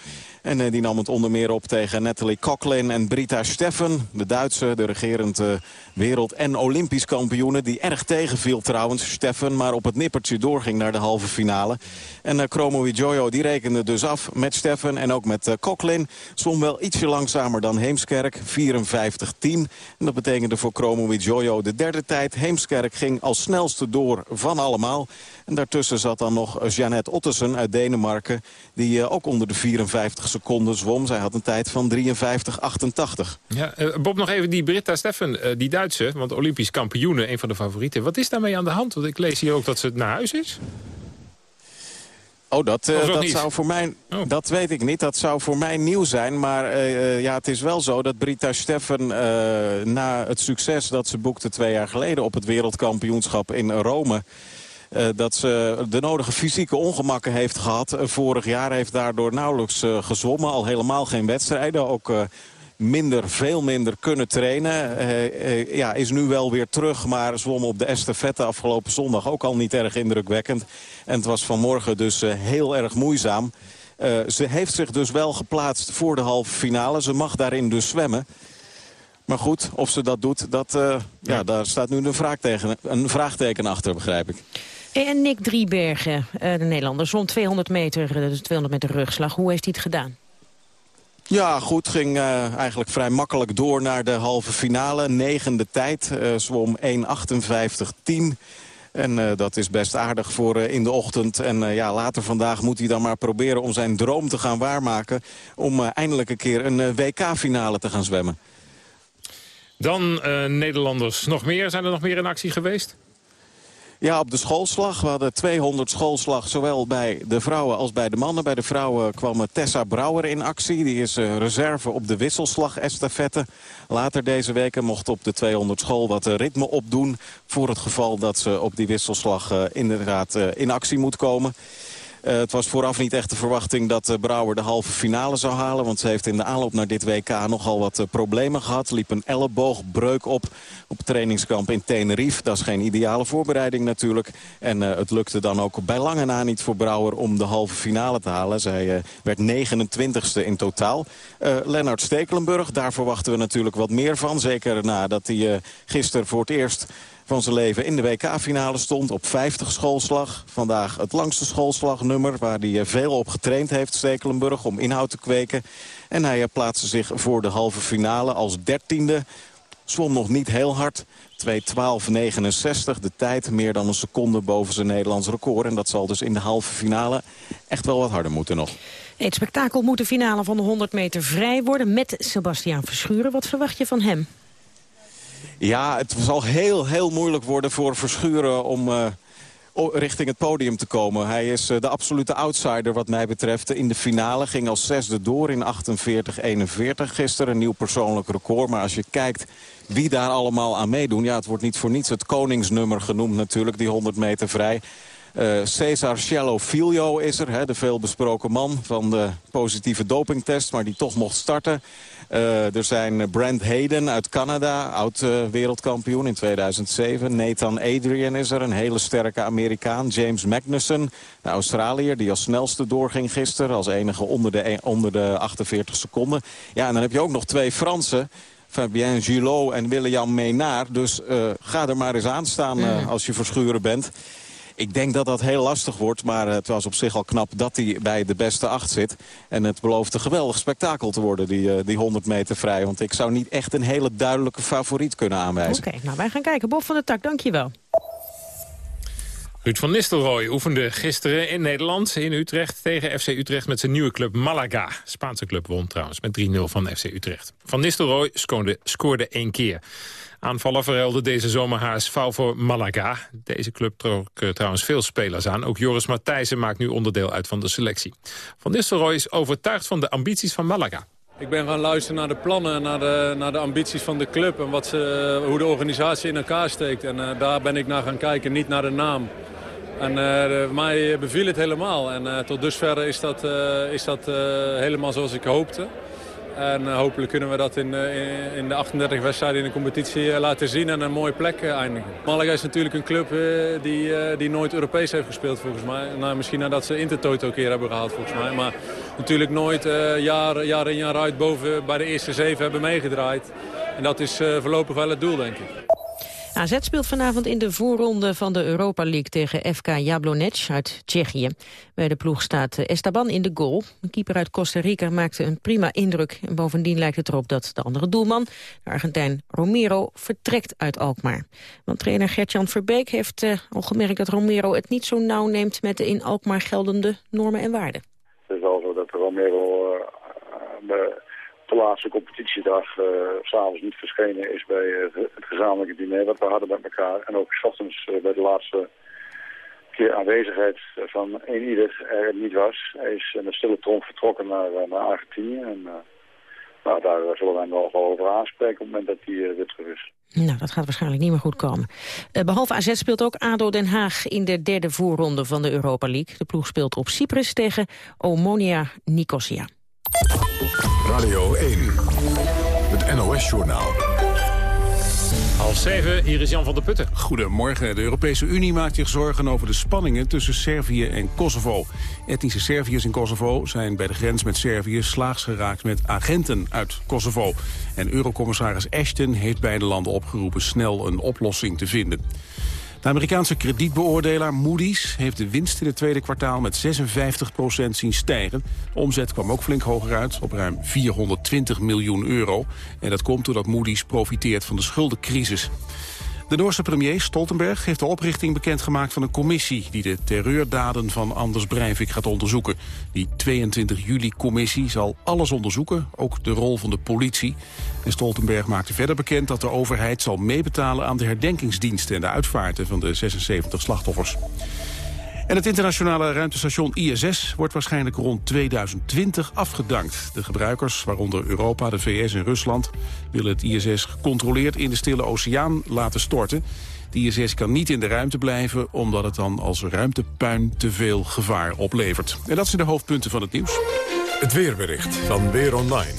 En uh, die nam het onder meer op tegen Natalie Coughlin en Brita Steffen. De Duitse, de regerend uh, wereld- en olympisch kampioenen. Die erg tegenviel trouwens, Steffen. Maar op het nippertje doorging naar de halve finale. En uh, Kromo Jojo die rekende dus af met Steffen en ook met uh, Coughlin. Zwom wel ietsje langzamer dan Heemskerk, 54-10. En dat betekende voor Kromo Jojo de derde tijd. Heemskerk ging als snelste door van allemaal. En daartussen zat dan nog Jeannette Ottesen uit Denemarken... die ook onder de 54 seconden zwom. Zij had een tijd van 53-88. Ja, uh, Bob, nog even die Britta Steffen, uh, die Duitse... want Olympisch kampioene, een van de favorieten. Wat is daarmee aan de hand? Want ik lees hier ook dat ze naar huis is. Oh, dat, uh, dat zou voor mij, oh. dat weet ik niet. Dat zou voor mij nieuw zijn. Maar uh, ja, het is wel zo dat Brita Steffen uh, na het succes dat ze boekte twee jaar geleden op het wereldkampioenschap in Rome... Uh, dat ze de nodige fysieke ongemakken heeft gehad. Uh, vorig jaar heeft daardoor nauwelijks uh, gezwommen. Al helemaal geen wedstrijden. Ook minder, veel minder kunnen trainen. ja, is nu wel weer terug, maar zwom op de estafette afgelopen zondag ook al niet erg indrukwekkend. En het was vanmorgen dus heel erg moeizaam. ze heeft zich dus wel geplaatst voor de halve finale. Ze mag daarin dus zwemmen. Maar goed, of ze dat doet, dat, ja. ja. daar staat nu een vraagteken, een vraagteken achter, begrijp ik. En Nick Driebergen, de Nederlander, zwom 200 meter, dus 200 meter rugslag. Hoe heeft hij het gedaan? Ja, goed. Ging uh, eigenlijk vrij makkelijk door naar de halve finale. Negende tijd. Uh, zwom 1.58.10. En uh, dat is best aardig voor uh, in de ochtend. En uh, ja, later vandaag moet hij dan maar proberen om zijn droom te gaan waarmaken. Om eindelijk een keer een WK-finale te gaan zwemmen. Dan Nederlanders nog meer. Zijn er nog meer in actie geweest? Ja, op de schoolslag. We hadden 200 schoolslag, zowel bij de vrouwen als bij de mannen. Bij de vrouwen kwam Tessa Brouwer in actie. Die is uh, reserve op de wisselslag estafette. Later deze week mocht op de 200 school wat ritme opdoen... voor het geval dat ze op die wisselslag inderdaad in actie moet komen. Uh, het was vooraf niet echt de verwachting dat uh, Brouwer de halve finale zou halen. Want ze heeft in de aanloop naar dit WK nogal wat uh, problemen gehad. Liep een elleboogbreuk op op trainingskamp in Tenerife. Dat is geen ideale voorbereiding natuurlijk. En het lukte dan ook bij lange na niet voor Brouwer om de halve finale te halen. Zij werd 29ste in totaal. Lennart Stekelenburg, daar verwachten we natuurlijk wat meer van. Zeker nadat hij gisteren voor het eerst van zijn leven in de WK-finale stond op 50 schoolslag. Vandaag het langste schoolslagnummer waar hij eh, veel op getraind heeft, Stekelenburg, om inhoud te kweken. En hij eh, plaatste zich voor de halve finale als dertiende. Zwom nog niet heel hard. 2.12.69, de tijd meer dan een seconde boven zijn Nederlands record. En dat zal dus in de halve finale echt wel wat harder moeten nog. Het spektakel moet de finale van de 100 meter vrij worden met Sebastiaan Verschuren. Wat verwacht je van hem? Ja, het zal heel, heel moeilijk worden voor Verschuren om... Uh, richting het podium te komen. Hij is uh, de absolute outsider wat mij betreft. In de finale ging als zesde door in 48-41 gisteren. Een nieuw persoonlijk record. Maar als je kijkt wie daar allemaal aan meedoen... ja, het wordt niet voor niets het koningsnummer genoemd natuurlijk, die 100 meter vrij. Uh, Cesar Cielo Filio is er, hè, de veelbesproken man van de positieve dopingtest... maar die toch mocht starten. Uh, er zijn Brent Hayden uit Canada, oud-wereldkampioen uh, in 2007. Nathan Adrian is er, een hele sterke Amerikaan. James Magnussen, de Australiër, die als snelste doorging gisteren... als enige onder de, onder de 48 seconden. Ja, en dan heb je ook nog twee Fransen... Fabien Gillot en William Ménard. Dus uh, ga er maar eens aan staan uh, als je verschuren bent. Ik denk dat dat heel lastig wordt, maar het was op zich al knap dat hij bij de beste acht zit. En het belooft een geweldig spektakel te worden, die, uh, die 100 meter vrij. Want ik zou niet echt een hele duidelijke favoriet kunnen aanwijzen. Oké, nou wij gaan kijken. Bob van der Tak, dankjewel. Ruud van Nistelrooy oefende gisteren in Nederland, in Utrecht... tegen FC Utrecht met zijn nieuwe club Malaga. Spaanse club won trouwens met 3-0 van FC Utrecht. Van Nistelrooy scoorde, scoorde één keer. Aanvaller verhuilde deze zomer HSV voor Malaga. Deze club trok uh, trouwens veel spelers aan. Ook Joris Matthijssen maakt nu onderdeel uit van de selectie. Van Nistelrooy is overtuigd van de ambities van Malaga. Ik ben gaan luisteren naar de plannen, naar de, naar de ambities van de club... en wat ze, hoe de organisatie in elkaar steekt. En uh, daar ben ik naar gaan kijken, niet naar de naam. En mij beviel het helemaal. En tot dusver is dat, is dat helemaal zoals ik hoopte. En hopelijk kunnen we dat in, in de 38 wedstrijden in de competitie laten zien en een mooie plek eindigen. Malaga is natuurlijk een club die, die nooit Europees heeft gespeeld volgens mij. Nou, misschien nadat ze Intertoto een keer hebben gehaald volgens mij. Maar natuurlijk nooit jaar, jaar in jaar uit boven bij de eerste zeven hebben meegedraaid. En dat is voorlopig wel het doel denk ik. AZ speelt vanavond in de voorronde van de Europa League tegen FK Jablonec uit Tsjechië. Bij de ploeg staat Estaban in de goal. De keeper uit Costa Rica maakte een prima indruk. En bovendien lijkt het erop dat de andere doelman, de Argentijn Romero, vertrekt uit Alkmaar. Want trainer Gertjan Verbeek heeft uh, al gemerkt dat Romero het niet zo nauw neemt met de in Alkmaar geldende normen en waarden. Het is al zo dat Romero de laatste competitiedag uh, s'avonds niet verschenen is bij uh, het gezamenlijke diner wat we hadden met elkaar. En ook s ochtends uh, bij de laatste keer aanwezigheid van een ieder er niet was. Hij is met stille trom vertrokken naar, naar Argentinië. En nou, daar zullen wij nog wel over aanspreken op het moment dat hij weer terug is. Nou, dat gaat waarschijnlijk niet meer goed komen. Behalve AZ speelt ook ADO Den Haag in de derde voorronde van de Europa League. De ploeg speelt op Cyprus tegen Omonia Nicosia. Radio 1, het NOS-journaal. Half zeven, hier is Jan van der Putten. Goedemorgen. De Europese Unie maakt zich zorgen over de spanningen tussen Servië en Kosovo. Etnische Serviërs in Kosovo zijn bij de grens met Servië slaags geraakt met agenten uit Kosovo. En Eurocommissaris Ashton heeft beide landen opgeroepen snel een oplossing te vinden. De Amerikaanse kredietbeoordelaar Moody's heeft de winst in het tweede kwartaal met 56% zien stijgen. Omzet kwam ook flink hoger uit, op ruim 420 miljoen euro. En dat komt doordat Moody's profiteert van de schuldencrisis. De Noorse premier Stoltenberg heeft de oprichting bekendgemaakt van een commissie die de terreurdaden van Anders Breivik gaat onderzoeken. Die 22 juli-commissie zal alles onderzoeken, ook de rol van de politie. En Stoltenberg maakte verder bekend dat de overheid zal meebetalen aan de herdenkingsdiensten en de uitvaarten van de 76 slachtoffers. En het internationale ruimtestation ISS wordt waarschijnlijk rond 2020 afgedankt. De gebruikers, waaronder Europa, de VS en Rusland... willen het ISS gecontroleerd in de Stille Oceaan laten storten. De ISS kan niet in de ruimte blijven... omdat het dan als ruimtepuin te veel gevaar oplevert. En dat zijn de hoofdpunten van het nieuws. Het weerbericht van Weer Online.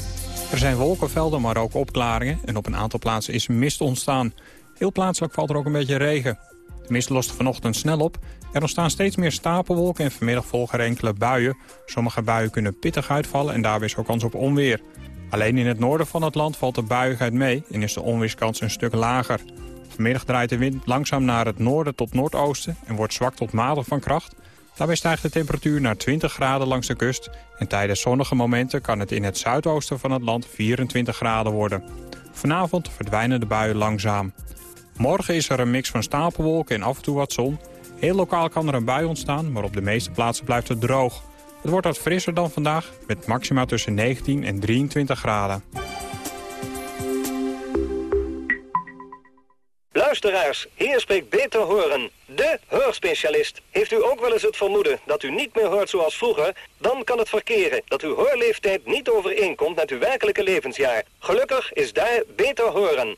Er zijn wolkenvelden, maar ook opklaringen. En op een aantal plaatsen is mist ontstaan. Heel plaatselijk valt er ook een beetje regen. De mist lost vanochtend snel op. Er ontstaan steeds meer stapelwolken en vanmiddag volgen er enkele buien. Sommige buien kunnen pittig uitvallen en daarbij is ook kans op onweer. Alleen in het noorden van het land valt de buiigheid mee en is de onweerskans een stuk lager. Vanmiddag draait de wind langzaam naar het noorden tot noordoosten en wordt zwak tot matig van kracht. Daarbij stijgt de temperatuur naar 20 graden langs de kust... en tijdens zonnige momenten kan het in het zuidoosten van het land 24 graden worden. Vanavond verdwijnen de buien langzaam. Morgen is er een mix van stapelwolken en af en toe wat zon. Heel lokaal kan er een bui ontstaan, maar op de meeste plaatsen blijft het droog. Het wordt wat frisser dan vandaag, met maxima tussen 19 en 23 graden. Luisteraars, hier spreekt Beter Horen, de hoorspecialist. Heeft u ook wel eens het vermoeden dat u niet meer hoort zoals vroeger? Dan kan het verkeren dat uw hoorleeftijd niet overeenkomt met uw werkelijke levensjaar. Gelukkig is daar Beter Horen.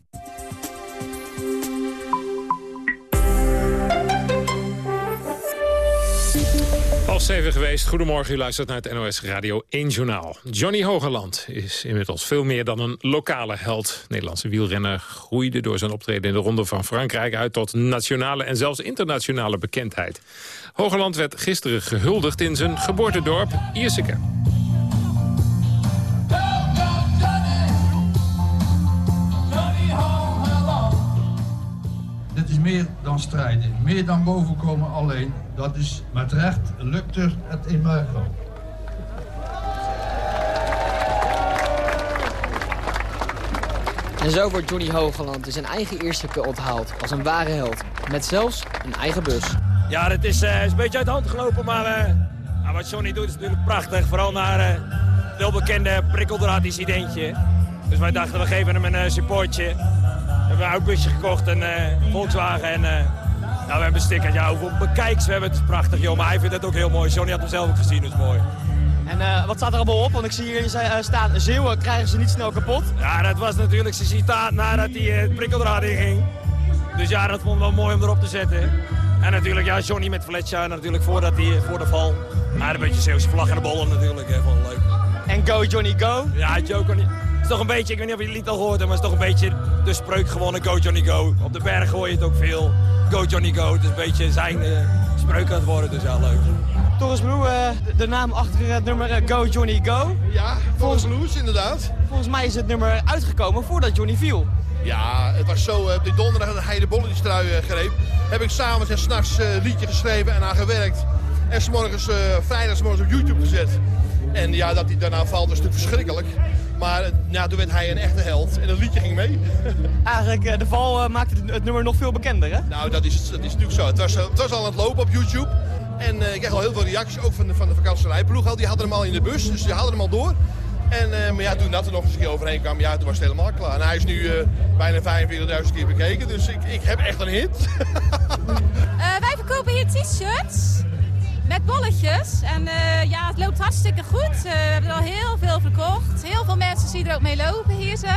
Half zeven geweest. Goedemorgen, u luistert naar het NOS Radio 1 Journaal. Johnny Hogerland is inmiddels veel meer dan een lokale held. Nederlandse wielrenner groeide door zijn optreden in de Ronde van Frankrijk... uit tot nationale en zelfs internationale bekendheid. Hogerland werd gisteren gehuldigd in zijn geboortedorp Ierseke. Meer dan strijden, meer dan bovenkomen alleen. Dat is met recht lukt er het in Muigo. En zo wordt Johnny Hogeland in zijn eigen eerste keer onthaald als een ware held. Met zelfs een eigen bus. Ja, het is, eh, is een beetje uit de hand gelopen, maar uh, wat Johnny doet is natuurlijk prachtig. Vooral naar uh, het welbekende prikkeldraad-incidentje. Dus wij dachten, we geven hem een supportje. We hebben een oud busje gekocht, een Volkswagen. En nou, we hebben een sticker. Ja, hoeveel bekijks we hebben, het prachtig, joh. Maar hij vindt het ook heel mooi. Johnny had hem zelf ook gezien, dus mooi. En wat staat er allemaal op? Want ik zie hier uh, staan, zeeuwen krijgen ze niet snel kapot. Ja, dat was natuurlijk zijn citaat nadat hij het prikkeldraad inging. Dus ja, dat vond ik wel mooi om erop te zetten. En natuurlijk, ja, Johnny met Fletcher natuurlijk voordat hij, voor de val. Maar een beetje Zeeuwse vlag en de bollen natuurlijk, hè, leuk. En go Johnny go? Ja, Joe Johnny. Toch een beetje, ik weet niet of je het lied al gehoord hebt, maar het is toch een beetje de spreuk gewonnen, go Johnny go. Op de berg gooi je het ook veel, go Johnny go. Het is een beetje zijn uh, spreuk aan het worden, dus ja, leuk. Torres Blue, uh, de naam achter het nummer uh, Go Johnny Go. Ja, Torres Blues inderdaad. Volgens mij is het nummer uitgekomen voordat Johnny viel. Ja, het was zo, op die donderdag dat hij de bolletjestrui greep, heb ik s'avonds en s'nachts uh, liedje geschreven en aan gewerkt. En s'morgens, uh, vrijdagmorgens op YouTube gezet. En ja, dat hij daarna valt is natuurlijk verschrikkelijk. Maar ja, toen werd hij een echte held en het liedje ging mee. Eigenlijk, de val maakte het nummer nog veel bekender, hè? Nou, dat is, dat is natuurlijk zo. Het was, het was al aan het lopen op YouTube. En uh, ik kreeg al heel veel reacties, ook van de, van de vakantierijploeg al. Die hadden hem al in de bus, dus die hadden hem al door. En, uh, maar ja, toen dat er nog eens een keer overheen kwam, ja, toen was het helemaal klaar. En hij is nu uh, bijna 45.000 keer bekeken, dus ik, ik heb echt een hit. wij verkopen hier t-shirts met bolletjes. En ja, het loopt hartstikke goed. we hebben er al heel veel verkocht. veel mensen zie je er ook mee lopen hier zo.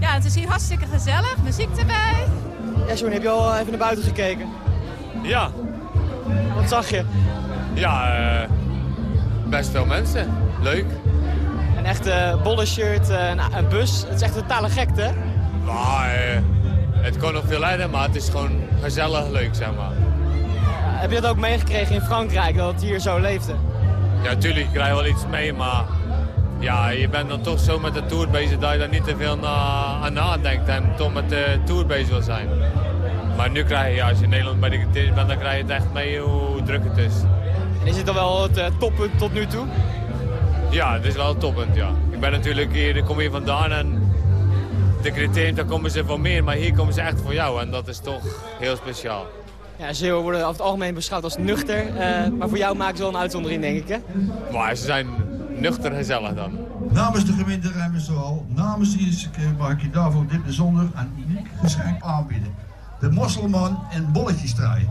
Ja, het is hier hartstikke gezellig. Muziek erbij. Ja, John, heb je al even naar buiten gekeken? Ja. Wat zag je? Ja, uh, best veel mensen. Leuk. Een echte bolle shirt, een, een, bus. Het is echt totale gekte, hè? Nou, uh, het kon nog veel leiden, maar het is gewoon gezellig leuk, zeg maar. Heb je dat ook meegekregen in Frankrijk, dat het hier zo leefde? Ja, natuurlijk, ik krijg wel iets mee, maar ja, je bent dan toch zo met de Tour bezig dat je daar niet te veel na, aan nadenkt en toch met de Tour bezig wil zijn. Maar nu krijg je, ja, als je in Nederland bij de bent, dan krijg je het echt mee hoe druk het is. En is dit dan wel het uh, toppunt tot nu toe? Ja, het is wel het toppunt, ja. Ik ben natuurlijk hier, ik kom hier vandaan en de criterium, daar komen ze voor meer. Maar hier komen ze echt voor jou en dat is toch heel speciaal. Ja, Zeeuwen worden over het algemeen beschouwd als nuchter. Uh, maar voor jou maken ze wel een uitzondering, denk ik, hè? Maar ze zijn nuchter gezellig dan. Namens de gemeente Rijmersdal, namens de keer mag ik je daarvoor dit bijzonder en uniek geschenk aanbieden. De Mosselman en bolletjesdraai.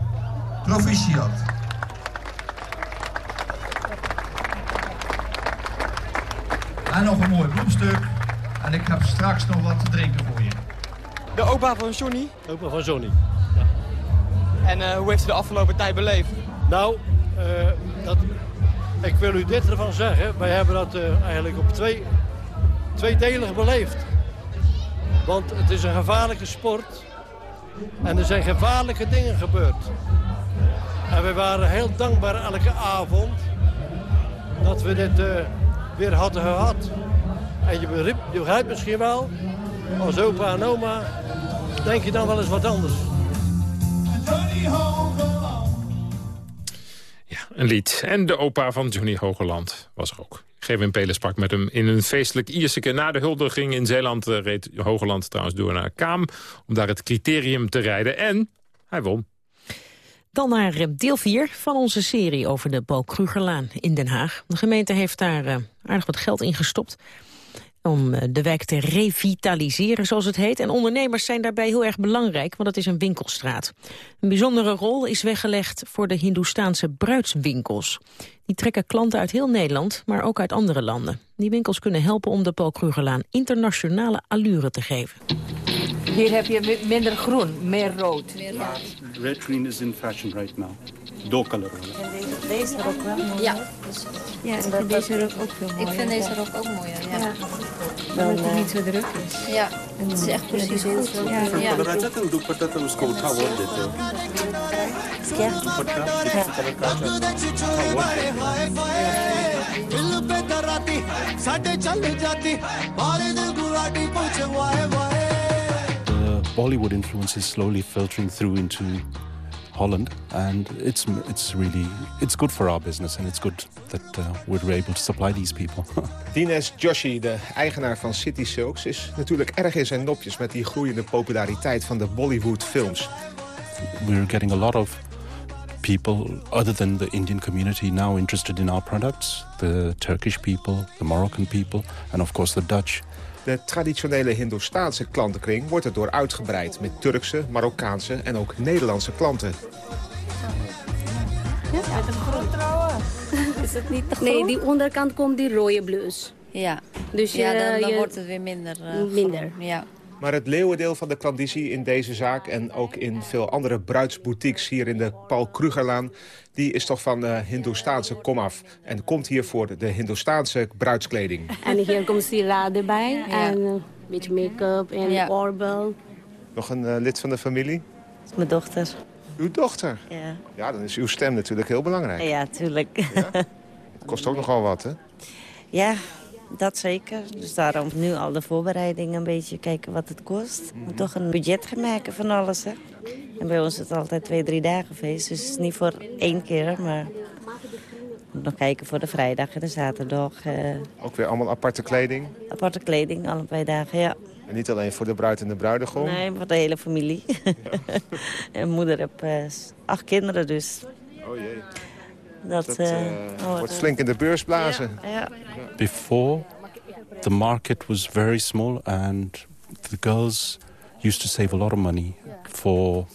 Proficiat. En nog een mooi bloemstuk. En ik heb straks nog wat te drinken voor je. De opa van Johnny? De opa van Johnny. En uh, hoe heeft u de afgelopen tijd beleefd? Nou, uh, dat, ik wil u dit ervan zeggen. Wij hebben dat uh, eigenlijk op twee, tweedelig beleefd. Want het is een gevaarlijke sport. En er zijn gevaarlijke dingen gebeurd. En we waren heel dankbaar elke avond dat we dit weer hadden gehad. En je begrijpt, je begrijpt misschien wel, als opa en oma, denk je dan wel eens wat anders. Ja, een lied. En de opa van Johnny Hogeland was er ook. Gewin Peler sprak met hem in een feestelijk Ierseke. Na de huldiging in Zeeland uh, reed Hogeland trouwens door naar Kaam... om daar het criterium te rijden. En hij won. Dan naar deel 4 van onze serie over de Bo Krugerlaan in Den Haag. De gemeente heeft daar uh, aardig wat geld in gestopt om de wijk te revitaliseren, zoals het heet. En ondernemers zijn daarbij heel erg belangrijk, want het is een winkelstraat. Een bijzondere rol is weggelegd voor de Hindoestaanse bruidswinkels. Die trekken klanten uit heel Nederland, maar ook uit andere landen. Die winkels kunnen helpen om de Paul Krugerlaan internationale allure te geven. Hier heb je minder groen, meer rood. Red green is in fashion right now. Doorcolor. En deze rok wel mooi. Ja. Ja, ik vind deze rok ook veel mooier. Ik vind deze rok ook mooier, ja. ja. Dan, dat het niet zo druk is. Ja, het is echt precies goed. Ja, ja. The Bollywood influence is slowly filtering through into Holland, and it's it's really it's good for our business, and it's good that uh, we're able to supply these people. Dines Joshi, de eigenaar van City Silks, is natuurlijk erg in zijn nopjes met die groeiende populariteit van de Bollywood films. We're getting a lot of people other than the Indian community now interested in our products. The Turkish people, the Moroccan people, and of course the Dutch. De traditionele Hindoestaanse klantenkring wordt erdoor uitgebreid... met Turkse, Marokkaanse en ook Nederlandse klanten. Ja, met een groen trouwen. Is het niet groen? Nee, die onderkant komt die rode blus. Ja, dus ja dan, dan je... wordt het weer minder. Uh, minder. Groen. Ja. Maar het leeuwendeel van de klandizie in deze zaak... en ook in veel andere bruidsboutiques hier in de Paul Krugerlaan... die is toch van uh, Hindoestaanse komaf. En komt hier voor de Hindoestaanse bruidskleding. En hier komt sieraden erbij. En een beetje make-up en ja. oorbel. Nog een uh, lid van de familie? Dat is mijn dochter. Uw dochter? Ja. Ja, dan is uw stem natuurlijk heel belangrijk. Ja, tuurlijk. Ja? Het kost ook nogal wat, hè? Ja, dat zeker. Dus daarom nu al de voorbereidingen een beetje kijken wat het kost. Mm -hmm. toch een budget gaan maken van alles, hè. En bij ons is het altijd twee, drie dagen feest. Dus het is niet voor één keer, maar... Nog kijken voor de vrijdag en de zaterdag. Uh... Ook weer allemaal aparte kleding? Aparte kleding, allebei dagen, ja. En niet alleen voor de bruid en de bruidegom? Nee, voor de hele familie. Ja. en moeder heeft uh, acht kinderen, dus... Oh jee. Dat, dat uh, oh, wordt flink in de beurs blazen. Ja. Before, the market was very small and the girls used to save a lot of money for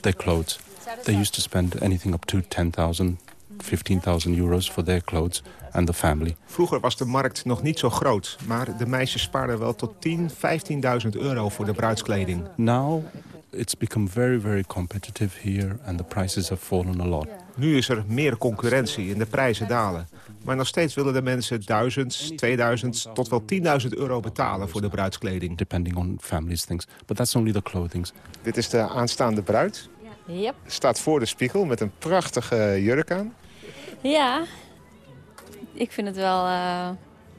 their clothes. They used to spend anything up to 10,000, 15,000 euros for their clothes and the family. Vroeger was de markt nog niet zo groot, maar de meisjes spaarden wel tot 10, 15.000 euro voor de bruidskleding. Now it's become very, very competitive here and the prices have fallen a lot. Nu is er meer concurrentie en de prijzen dalen. Maar nog steeds willen de mensen 1000, 2000 tot wel 10.000 euro betalen voor de bruidskleding. Depending on families things. But that's only the clothing. Dit is de aanstaande bruid. Yep. Staat voor de spiegel met een prachtige jurk aan. Ja, ik vind het wel uh,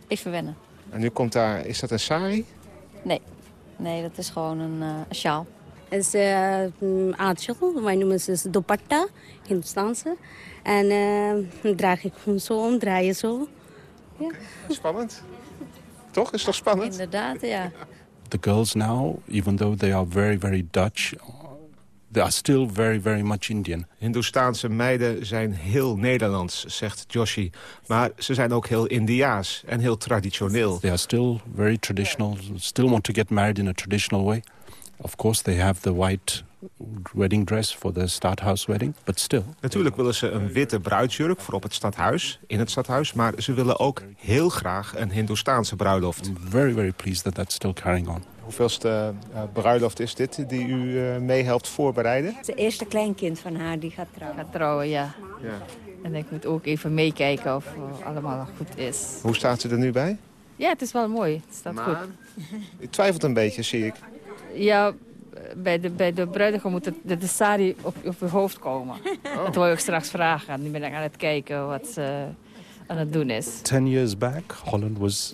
even wennen. En nu komt daar, is dat een sari? Nee, nee dat is gewoon een, uh, een sjaal. Is uh, aanchel, wij noemen het dupatta, Hindustaanse. En uh, draag ik hem zo om, draai je zo. Ja. Spannend. Toch? Is toch spannend? Inderdaad, ja. The girls now, even though they are very, very Dutch... They are still very, very much Indian. Hindoestaanse meiden zijn heel Nederlands, zegt Joshi. Maar ze zijn ook heel Indiaas en heel traditioneel. They are still very traditional, still want to get married in a traditional way. Of course they have the white wedding dress for the stadhuis wedding, but still. Natuurlijk willen ze een witte bruidsjurk voor op het stadhuis, in het stadhuis, maar ze willen ook heel graag een Hindoestaanse bruiloft. I'm very, very pleased that that's still carrying on. Hoeveelste uh, bruiloft is dit die u uh, meehelpt voorbereiden? Het eerste kleinkind van haar die gaat trouwen. Gaat trouwen, ja. ja. En ik moet ook even meekijken of uh, allemaal goed is. Hoe staat ze er nu bij? Ja, het is wel mooi. Het staat maar, goed. U twijfelt een beetje, zie ik. Ja, bij de, bij de bruidegom moet de, de, de sari op, op je hoofd komen. Oh. Dat wil je ook straks vragen. Nu ben ik aan het kijken wat ze aan het doen is. Ten years back, Holland was,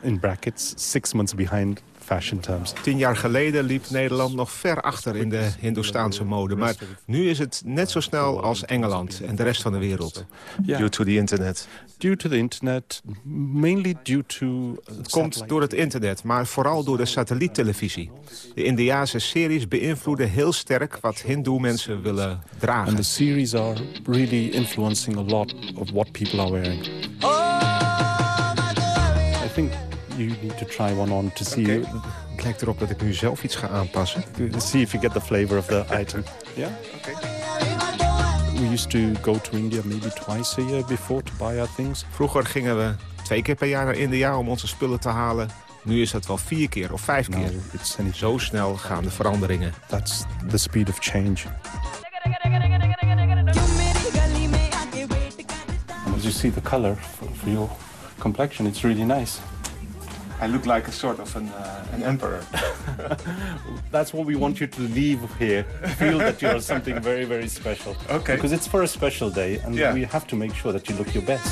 in brackets, six months behind fashion terms. Tien jaar geleden liep Nederland nog ver achter in de Hindoestaanse mode. Maar nu is het net zo snel als Engeland en de rest van de wereld. Yeah. Due to the internet. Due to the internet, mainly due to... Het komt door het internet, maar vooral door de satelliettelevisie. De Indiaanse series beïnvloeden heel sterk wat hindoe mensen willen dragen. And the series are really influencing a lot of what people are wearing. I think you need to try one on to see. Okay. Het lijkt erop dat ik nu zelf iets ga aanpassen. To see if you get the flavor of the item. Yeah? Okay. We used to go to India maybe twice a year before to buy our things. Vroeger gingen we twee keer per jaar naar India om onze spullen te halen. Nu is dat wel vier keer of vijf keer. No, Zo snel gaan de veranderingen. That's the speed of change. As you see the color for your complexion, it's really nice. I look like a sort of an, uh, an emperor. That's what we want you to leave here. Feel that you are something very, very special. Okay. Because it's for a special day, and Yeah. we have to make sure that you look your best.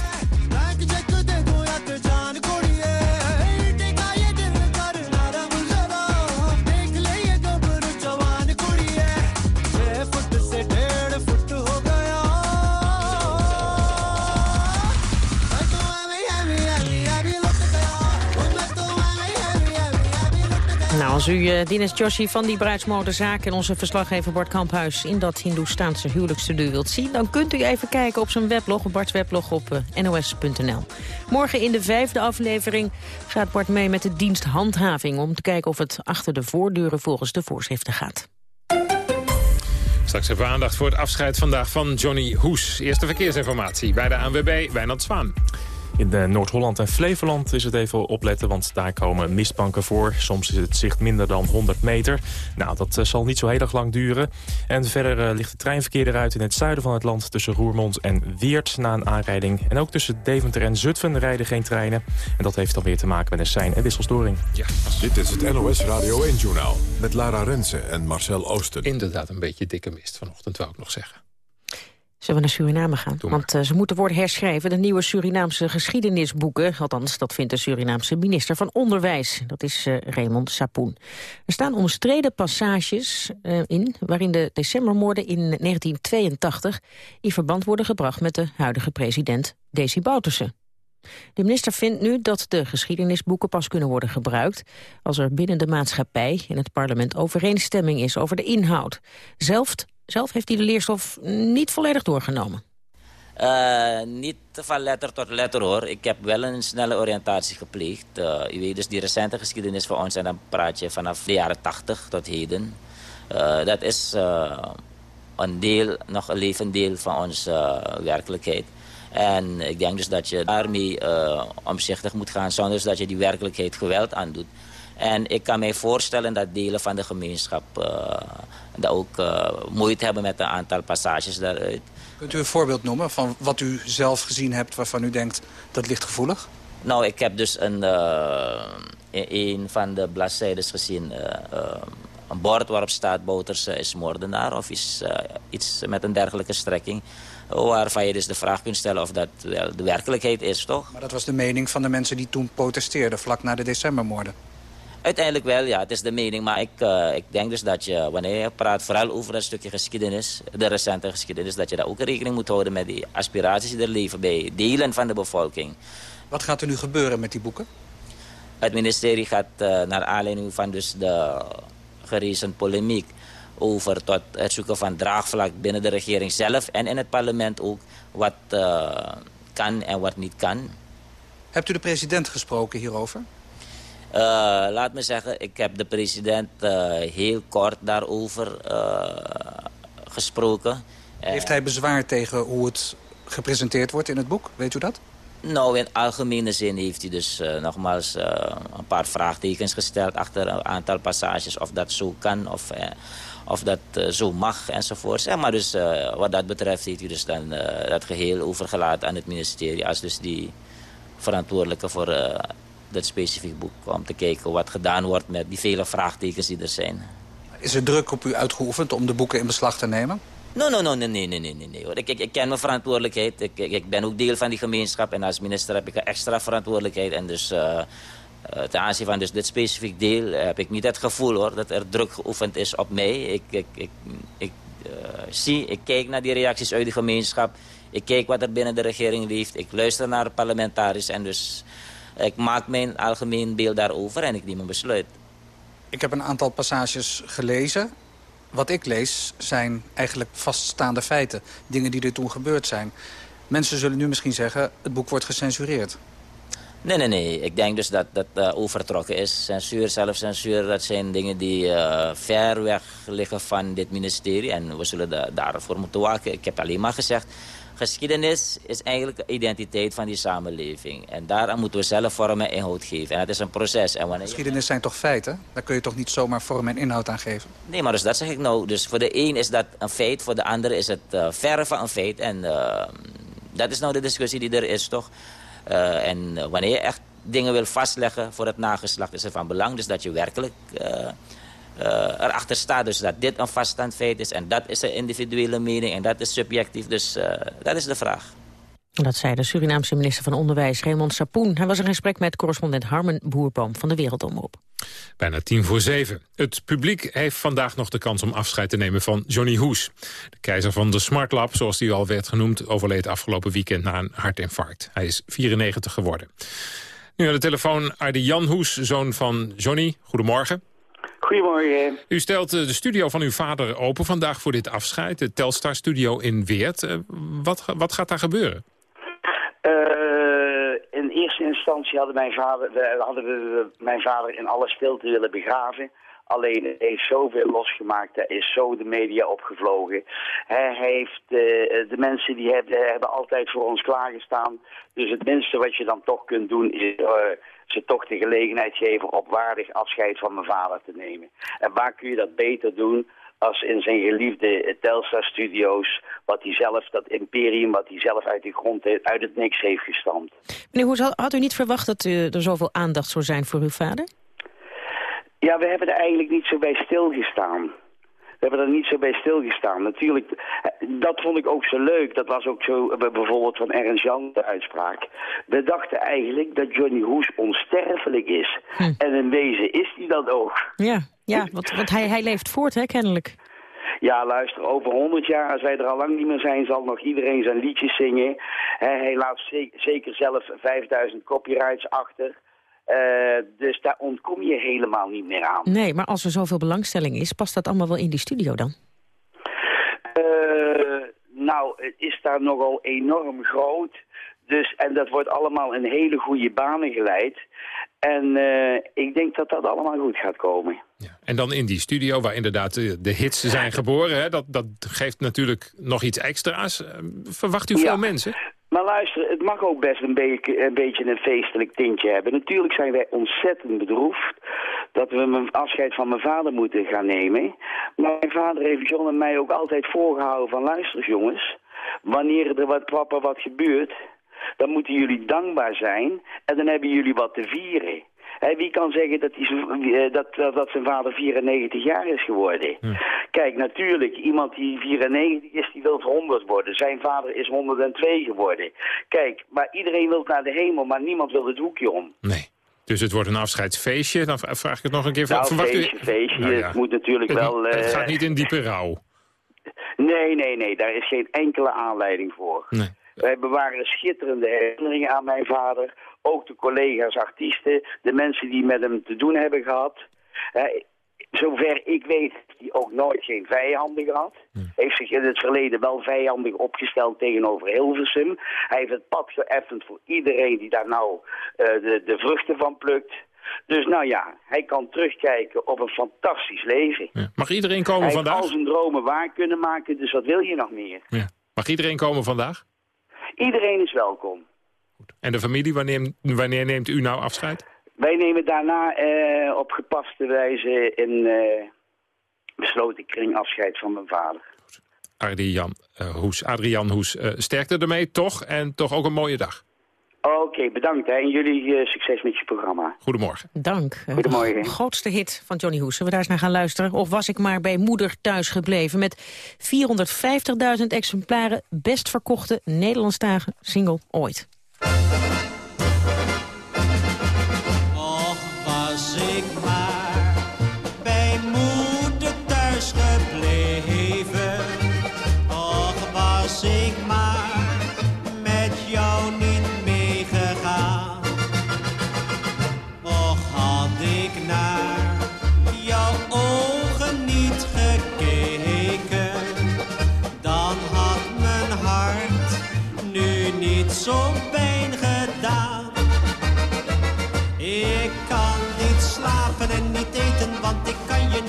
Als u uh, Dines Joshi van die bruidsmodezaak... en onze verslaggever Bart Kamphuis in dat Hindoestaanse huwelijkstudio wilt zien... dan kunt u even kijken op zijn weblog, Bart's weblog op uh, nos.nl. Morgen in de vijfde aflevering gaat Bart mee met de dienst handhaving... om te kijken of het achter de voordeuren volgens de voorschriften gaat. Straks even aandacht voor het afscheid vandaag van Johnny Hoes. Eerste verkeersinformatie bij de ANWB, Wijnand Zwaan. In de Noord-Holland en Flevoland is het even opletten, want daar komen mistbanken voor. Soms is het zicht minder dan 100 meter. Nou, dat uh, zal niet zo heel erg lang duren. En verder uh, ligt het treinverkeer eruit in het zuiden van het land... tussen Roermond en Weert na een aanrijding. En ook tussen Deventer en Zutphen rijden geen treinen. En dat heeft dan weer te maken met een sein- en wisselstoring. Ja, dit is het NOS Radio 1-journaal met Lara Rensen en Marcel Oosten. Inderdaad een beetje dikke mist vanochtend, wou ik nog zeggen. Zullen we naar Suriname gaan? Want uh, ze moeten worden herschreven. De nieuwe Surinaamse geschiedenisboeken. Althans, dat vindt de Surinaamse minister van Onderwijs. Dat is uh, Raymond Sapoen. Er staan omstreden passages uh, in... waarin de decembermoorden in 1982... in verband worden gebracht met de huidige president Desi Bouterse. De minister vindt nu dat de geschiedenisboeken pas kunnen worden gebruikt... als er binnen de maatschappij en het parlement overeenstemming is over de inhoud. Zelf, zelf heeft hij de leerstof niet volledig doorgenomen. Uh, niet van letter tot letter hoor. Ik heb wel een snelle oriëntatie gepleegd. Uh, u weet dus die recente geschiedenis van ons en dan praat je vanaf de jaren 80 tot heden. Uh, dat is een deel, nog een levend deel van onze werkelijkheid. En ik denk dus dat je daarmee omzichtig moet gaan... zonder dus dat je die werkelijkheid geweld aandoet. En ik kan mij voorstellen dat delen van de gemeenschap... dat ook moeite hebben met een aantal passages daaruit. Kunt u een voorbeeld noemen van wat u zelf gezien hebt... waarvan u denkt dat ligt gevoelig? Nou, ik heb dus een, uh, in een van de bladzijden gezien... Een bord waarop staat Bouters is moordenaar... of is, iets met een dergelijke strekking... waarvan je dus de vraag kunt stellen of dat wel de werkelijkheid is, toch? Maar dat was de mening van de mensen die toen protesteerden... vlak na de decembermoorden. Uiteindelijk wel, ja. Het is de mening. Maar ik, uh, ik denk dus dat je, wanneer je praat vooral over een stukje geschiedenis... de recente geschiedenis, dat je daar ook rekening moet houden... met die aspiraties die er leven bij delen van de bevolking. Wat gaat er nu gebeuren met die boeken? Het ministerie gaat uh, naar aanleiding van dus de gerezen polemiek... over tot het zoeken van draagvlak binnen de regering zelf... en in het parlement ook wat uh, kan en wat niet kan. Hebt u de president gesproken hierover? Uh, laat me zeggen, ik heb de president uh, heel kort daarover uh, gesproken. Heeft hij bezwaar tegen hoe het gepresenteerd wordt in het boek? Weet u dat? Nou, in algemene zin heeft hij dus nogmaals een paar vraagtekens gesteld... achter een aantal passages of dat zo kan of, of dat zo mag enzovoort. Zeg maar dus wat dat betreft heeft hij dus dan dat geheel overgelaten aan het ministerie... als dus die verantwoordelijke voor dat specifiek boek. Om te kijken wat gedaan wordt met die vele vraagtekens die er zijn. Is er druk op u uitgeoefend om de boeken in beslag te nemen? No, no, no, nee, nee, nee, nee, nee. Ik, ik, ik ken mijn verantwoordelijkheid. Ik, ik, ben ook deel van die gemeenschap. En als minister heb ik een extra verantwoordelijkheid. En dus uh, uh, ten aanzien van dus dit specifiek deel heb ik niet het gevoel hoor, dat er druk geoefend is op mij. Ik, ik, ik, ik uh, zie, ik kijk naar die reacties uit de gemeenschap. Ik kijk wat er binnen de regering leeft. Ik luister naar de parlementariërs. En dus ik maak mijn algemeen beeld daarover en ik neem een besluit. Ik heb een aantal passages gelezen. Wat ik lees zijn eigenlijk vaststaande feiten. Dingen die er toen gebeurd zijn. Mensen zullen nu misschien zeggen, het boek wordt gecensureerd. Nee, nee, nee. Ik denk dus dat dat uh, overtrokken is. Censuur, zelfcensuur, dat zijn dingen die uh, ver weg liggen van dit ministerie. En we zullen da daarvoor moeten waken. Ik heb alleen maar gezegd, geschiedenis is eigenlijk de identiteit van die samenleving. En daaraan moeten we zelf vorm en inhoud geven. En het is een proces. En wanneer geschiedenis zijn toch feiten? Daar kun je toch niet zomaar vorm en inhoud aan geven? Nee, maar dus dat zeg ik nou. Dus voor de een is dat een feit, voor de ander is het uh, verre van een feit. En uh, dat is nou de discussie die er is, toch? Uh, en wanneer je echt dingen wil vastleggen voor het nageslacht... is het van belang dus dat je werkelijk erachter staat dus dat dit een vaststaand feit is... en dat is een individuele mening en dat is subjectief. Dus uh, dat is de vraag. Dat zei de Surinaamse minister van Onderwijs Raymond Sapoen. Hij was in gesprek met correspondent Harmen Boerboom van de Wereldomroep. Bijna tien voor zeven. Het publiek heeft vandaag nog de kans om afscheid te nemen van Johnny Hoes. De keizer van de Smart Lab, zoals hij al werd genoemd... overleed afgelopen weekend na een hartinfarct. Hij is 94 geworden. Nu aan de telefoon Ardi Jan Hoes, zoon van Johnny. Goedemorgen. Goedemorgen. U stelt eh, de studio van uw vader open vandaag voor dit afscheid. De Telstar Studio in Weert. Uh, wat, wat gaat daar gebeuren? Uh, in eerste instantie hadden mijn vader, we, hadden we mijn vader in alle stilte willen begraven. Alleen hij heeft zoveel losgemaakt, hij is zo de media opgevlogen. Hij heeft, uh, de mensen die hebben, hebben altijd voor ons klaargestaan. Dus het minste wat je dan toch kunt doen is uh, ze toch de gelegenheid geven op waardig afscheid van mijn vader te nemen. En waar kun je dat beter doen als in zijn geliefde Telstar Studios, wat hij zelf, dat imperium wat hij zelf uit de grond, uit het niks heeft gestampt. Meneer Hoes, had u niet verwacht dat er zoveel aandacht zou zijn voor uw vader? Ja, we hebben er eigenlijk niet zo bij stilgestaan. We hebben er niet zo bij stilgestaan. Natuurlijk, dat vond ik ook zo leuk. Dat was ook zo bijvoorbeeld van Ernst Jan de uitspraak. We dachten eigenlijk dat Johnny Hoes onsterfelijk is. Hm. En in wezen is hij dat ook. Ja, ja want, want hij, hij leeft voort, hè, kennelijk. Ja, luister, over 100 jaar, als wij er al lang niet meer zijn, zal nog iedereen zijn liedjes zingen. hij laat zeker zelf 5000 copyrights achter. Uh, dus daar ontkom je helemaal niet meer aan. Nee, maar als er zoveel belangstelling is, past dat allemaal wel in die studio dan? Uh, nou, het is daar nogal enorm groot. Dus, en dat wordt allemaal in hele goede banen geleid. En eh, ik denk dat dat allemaal goed gaat komen. En dan in die studio waar inderdaad de, hits zijn geboren. Hè? Dat, dat geeft natuurlijk nog iets extra's. Eh, Verwacht u veel Ja. mensen? Maar luister, het mag ook best een beetje, een feestelijk tintje hebben. Natuurlijk zijn wij ontzettend bedroefd dat we afscheid van mijn vader moeten gaan nemen. Maar mijn vader heeft John en mij ook altijd voorgehouden van luister jongens, wanneer er wat papa wat gebeurt, dan moeten jullie dankbaar zijn en dan hebben jullie wat te vieren. Wie kan zeggen dat, eh, dat, dat, dat zijn vader 94 jaar is geworden? Kijk, natuurlijk, iemand die 94 is, die wil 100 worden. Zijn vader is 102 geworden. Kijk, maar iedereen wil naar de hemel, maar niemand wil het hoekje om. Dus het wordt een afscheidsfeestje. Dan vraag ik het nog een keer. Nou, Verwacht feestje, feestje. Nou ja. Het moet natuurlijk Het- wel... Het eh, gaat niet in diepe rouw. Nee, nee, nee, daar is geen enkele aanleiding voor. Nee. Wij bewaren schitterende herinneringen aan mijn vader. Ook de collega's, artiesten, de mensen die met hem te doen hebben gehad. Eh, zover ik weet, heeft hij ook nooit geen vijanden gehad. Heeft zich in het verleden wel vijandig opgesteld tegenover Hilversum. Hij heeft het pad geëffend voor iedereen die daar nou eh, de, de vruchten van plukt. Dus nou ja, hij kan terugkijken op een fantastisch leven. Mag iedereen komen hij heeft vandaag? al zijn dromen waar kunnen maken, dus wat wil je nog meer? Mag iedereen komen vandaag? Iedereen is welkom. En de familie, wanneer, wanneer neemt u nou afscheid? Wij nemen daarna eh, op gepaste wijze in eh, besloten kring afscheid van mijn vader. Adrian eh, Hoes. Adrian Hoes, eh, sterkte ermee, toch? En toch ook een mooie dag. Oké, bedankt hè. en jullie eh, succes met je programma. Goedemorgen. Dank. Eh, Goedemorgen. De grootste hit van Johnny Hoes. Zullen we daar eens naar gaan luisteren? Of was ik maar bij moeder thuis gebleven? Met 450.000 exemplaren best verkochte Nederlandstalige single ooit.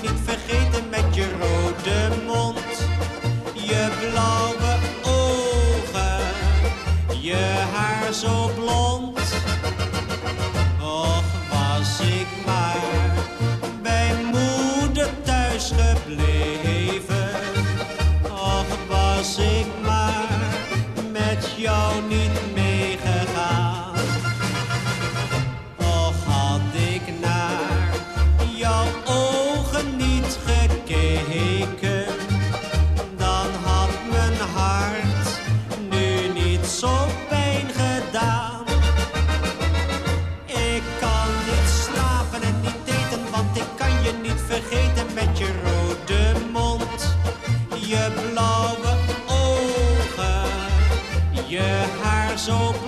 Niet vergeten met je rode mond. Je blauwe ogen, je haar zo blond. Och, was ik maar bij moeder thuis gebleven. Och, was ik maar met jou niet haar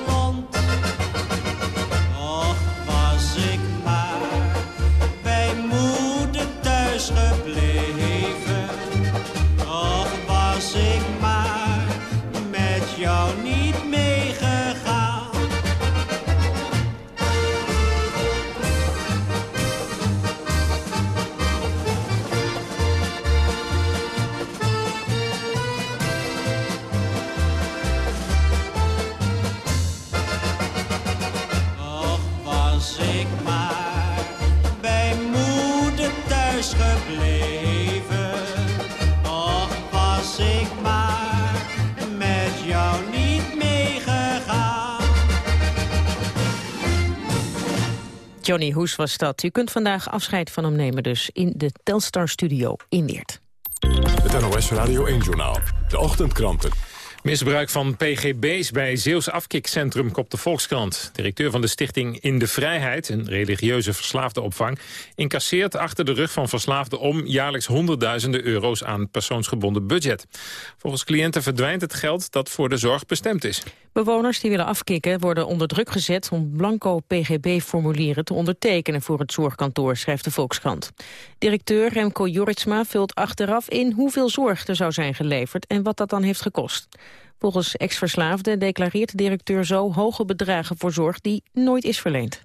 Johnny Hoes was dat. U kunt vandaag afscheid van hem nemen dus in de Telstar Studio in Weert. Het NOS Radio 1-journaal. De ochtendkranten. Misbruik van pgb's bij Zeeuws Afkikcentrum kopt de Volkskrant. Directeur van de stichting In de Vrijheid, een religieuze verslaafdenopvang... incasseert achter de rug van verslaafden om jaarlijks honderdduizenden euro's aan persoonsgebonden budget. Volgens cliënten verdwijnt het geld dat voor de zorg bestemd is. Bewoners die willen afkicken worden onder druk gezet om blanco PGB-formulieren te ondertekenen voor het zorgkantoor, schrijft de Volkskrant. Directeur Remco Joritsma vult achteraf in hoeveel zorg er zou zijn geleverd en wat dat dan heeft gekost. Volgens ex-verslaafden declareert de directeur zo hoge bedragen voor zorg die nooit is verleend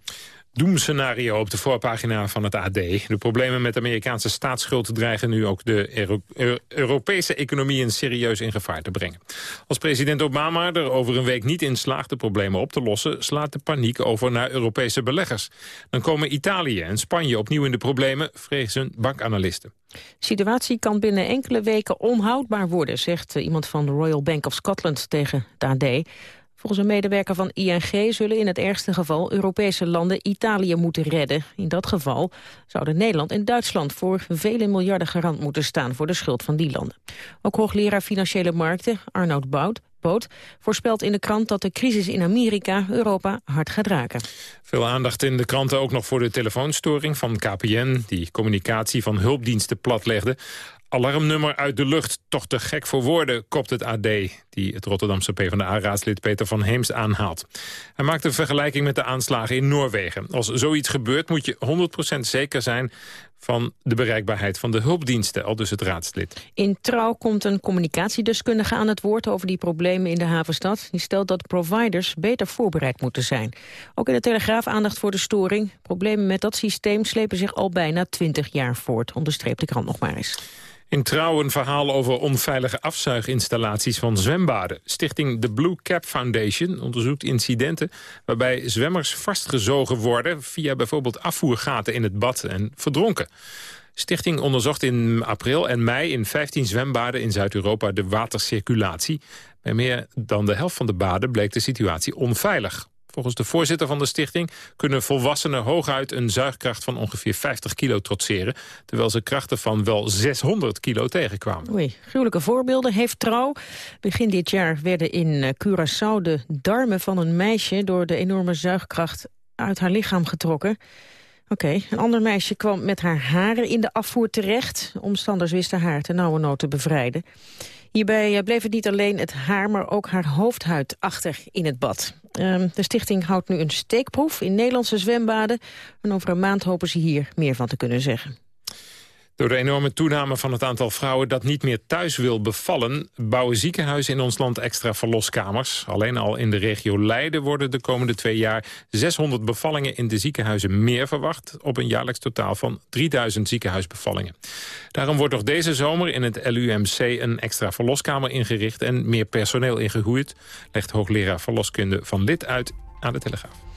doemscenario op de voorpagina van het AD. De problemen met de Amerikaanse staatsschuld dreigen nu ook de Europese economieën serieus in gevaar te brengen. Als president Obama er over een week niet in slaagt de problemen op te lossen, slaat de paniek over naar Europese beleggers. Dan komen Italië en Spanje opnieuw in de problemen, vrezen bankanalisten. De situatie kan binnen enkele weken onhoudbaar worden, zegt iemand van de Royal Bank of Scotland tegen het AD. Volgens een medewerker van ING zullen in het ergste geval Europese landen Italië moeten redden. In dat geval zouden Nederland en Duitsland voor vele miljarden garant moeten staan voor de schuld van die landen. Ook hoogleraar Financiële Markten Arnoud Bout voorspelt in de krant dat de crisis in Amerika Europa hard gaat raken. Veel aandacht in de kranten ook nog voor de telefoonstoring van KPN... die communicatie van hulpdiensten platlegde. Alarmnummer uit de lucht, toch te gek voor woorden, kopt het AD... die het Rotterdamse PvdA-raadslid Peter van Heems aanhaalt. Hij maakt een vergelijking met de aanslagen in Noorwegen. Als zoiets gebeurt moet je 100% zeker zijn van de bereikbaarheid van de hulpdiensten, al dus het raadslid. In Trouw komt een communicatiedeskundige aan het woord over die problemen in de havenstad. Die stelt dat providers beter voorbereid moeten zijn. Ook in de Telegraaf aandacht voor de storing. Problemen met dat systeem slepen zich al bijna 20 jaar voort, onderstreept de krant nog maar eens. In Trouw een verhaal over onveilige afzuiginstallaties van zwembaden. Stichting The Blue Cap Foundation onderzoekt incidenten... waarbij zwemmers vastgezogen worden via bijvoorbeeld afvoergaten in het bad en verdronken. Stichting onderzocht in april en mei in 15 zwembaden in Zuid-Europa de watercirculatie. Bij meer dan de helft van de baden bleek de situatie onveilig. Volgens de voorzitter van de stichting kunnen volwassenen hooguit een zuigkracht van ongeveer 50 kilo trotseren, terwijl ze krachten van wel 600 kilo tegenkwamen. Oei, gruwelijke voorbeelden heeft trouw. Begin dit jaar werden in eh, Curaçao de darmen van een meisje door de enorme zuigkracht uit haar lichaam getrokken. Oké, een ander meisje kwam met haar haren in de afvoer terecht. Omstanders wisten haar ten nauwe nood te bevrijden. Hierbij eh, bleef het niet alleen het haar, maar ook haar hoofdhuid achter in het bad. Ehm, de stichting houdt nu een steekproef in Nederlandse zwembaden. En over een maand hopen ze hier meer van te kunnen zeggen. Door de enorme toename van het aantal vrouwen dat niet meer thuis wil bevallen... bouwen ziekenhuizen in ons land extra verloskamers. Alleen al in de regio Leiden worden de komende twee jaar... 600 bevallingen in de ziekenhuizen meer verwacht... op een jaarlijks totaal van 3000 ziekenhuisbevallingen. Daarom wordt nog deze zomer in het LUMC een extra verloskamer ingericht... en meer personeel ingegroeid, legt hoogleraar verloskunde Van Lid uit aan de Telegraaf.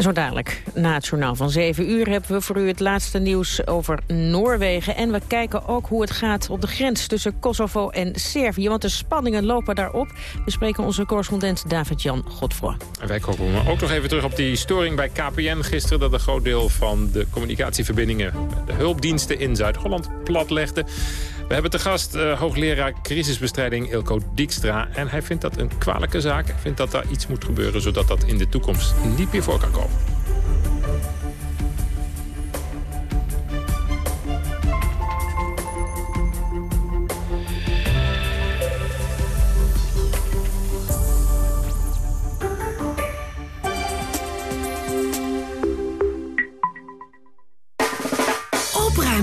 Zo dadelijk, na het journaal van 7 uur... hebben we voor u het laatste nieuws over Noorwegen. En we kijken ook hoe het gaat op de grens tussen Kosovo en Servië. Want de spanningen lopen daarop. We spreken onze correspondent David-Jan Godfroy. En wij komen ook nog even terug op die storing bij KPN gisteren... dat een groot deel van de communicatieverbindingen... de hulpdiensten in Zuid-Holland platlegde. We hebben te gast uh, hoogleraar crisisbestrijding Ilko Dijkstra. En hij vindt dat een kwalijke zaak. Hij vindt dat daar iets moet gebeuren... zodat dat in de toekomst niet meer voor kan komen.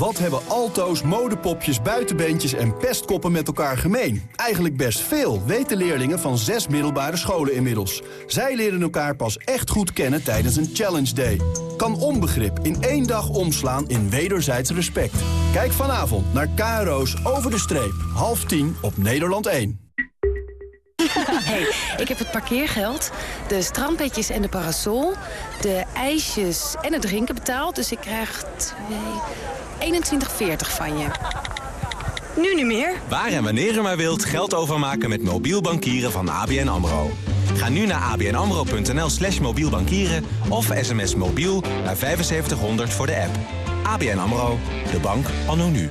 Wat hebben alto's, modepopjes, buitenbeentjes en pestkoppen met elkaar gemeen? Eigenlijk best veel, weten leerlingen van zes middelbare scholen inmiddels. Zij leren elkaar pas echt goed kennen tijdens een Challenge Day. Kan onbegrip in één dag omslaan in wederzijds respect. Kijk vanavond naar KRO's Over de Streep. Half tien op Nederland 1. Hey, ik heb het parkeergeld, de strandbedjes en de parasol, de ijsjes en het drinken betaald. Dus ik krijg 21,40 van je. Nu niet meer. Waar en wanneer u maar wilt geld overmaken met mobiel bankieren van ABN AMRO. Ga nu naar abnamro.nl slash mobiel bankieren of sms mobiel naar 7500 voor de app. ABN AMRO, de bank anno nu.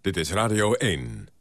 Dit is Radio 1.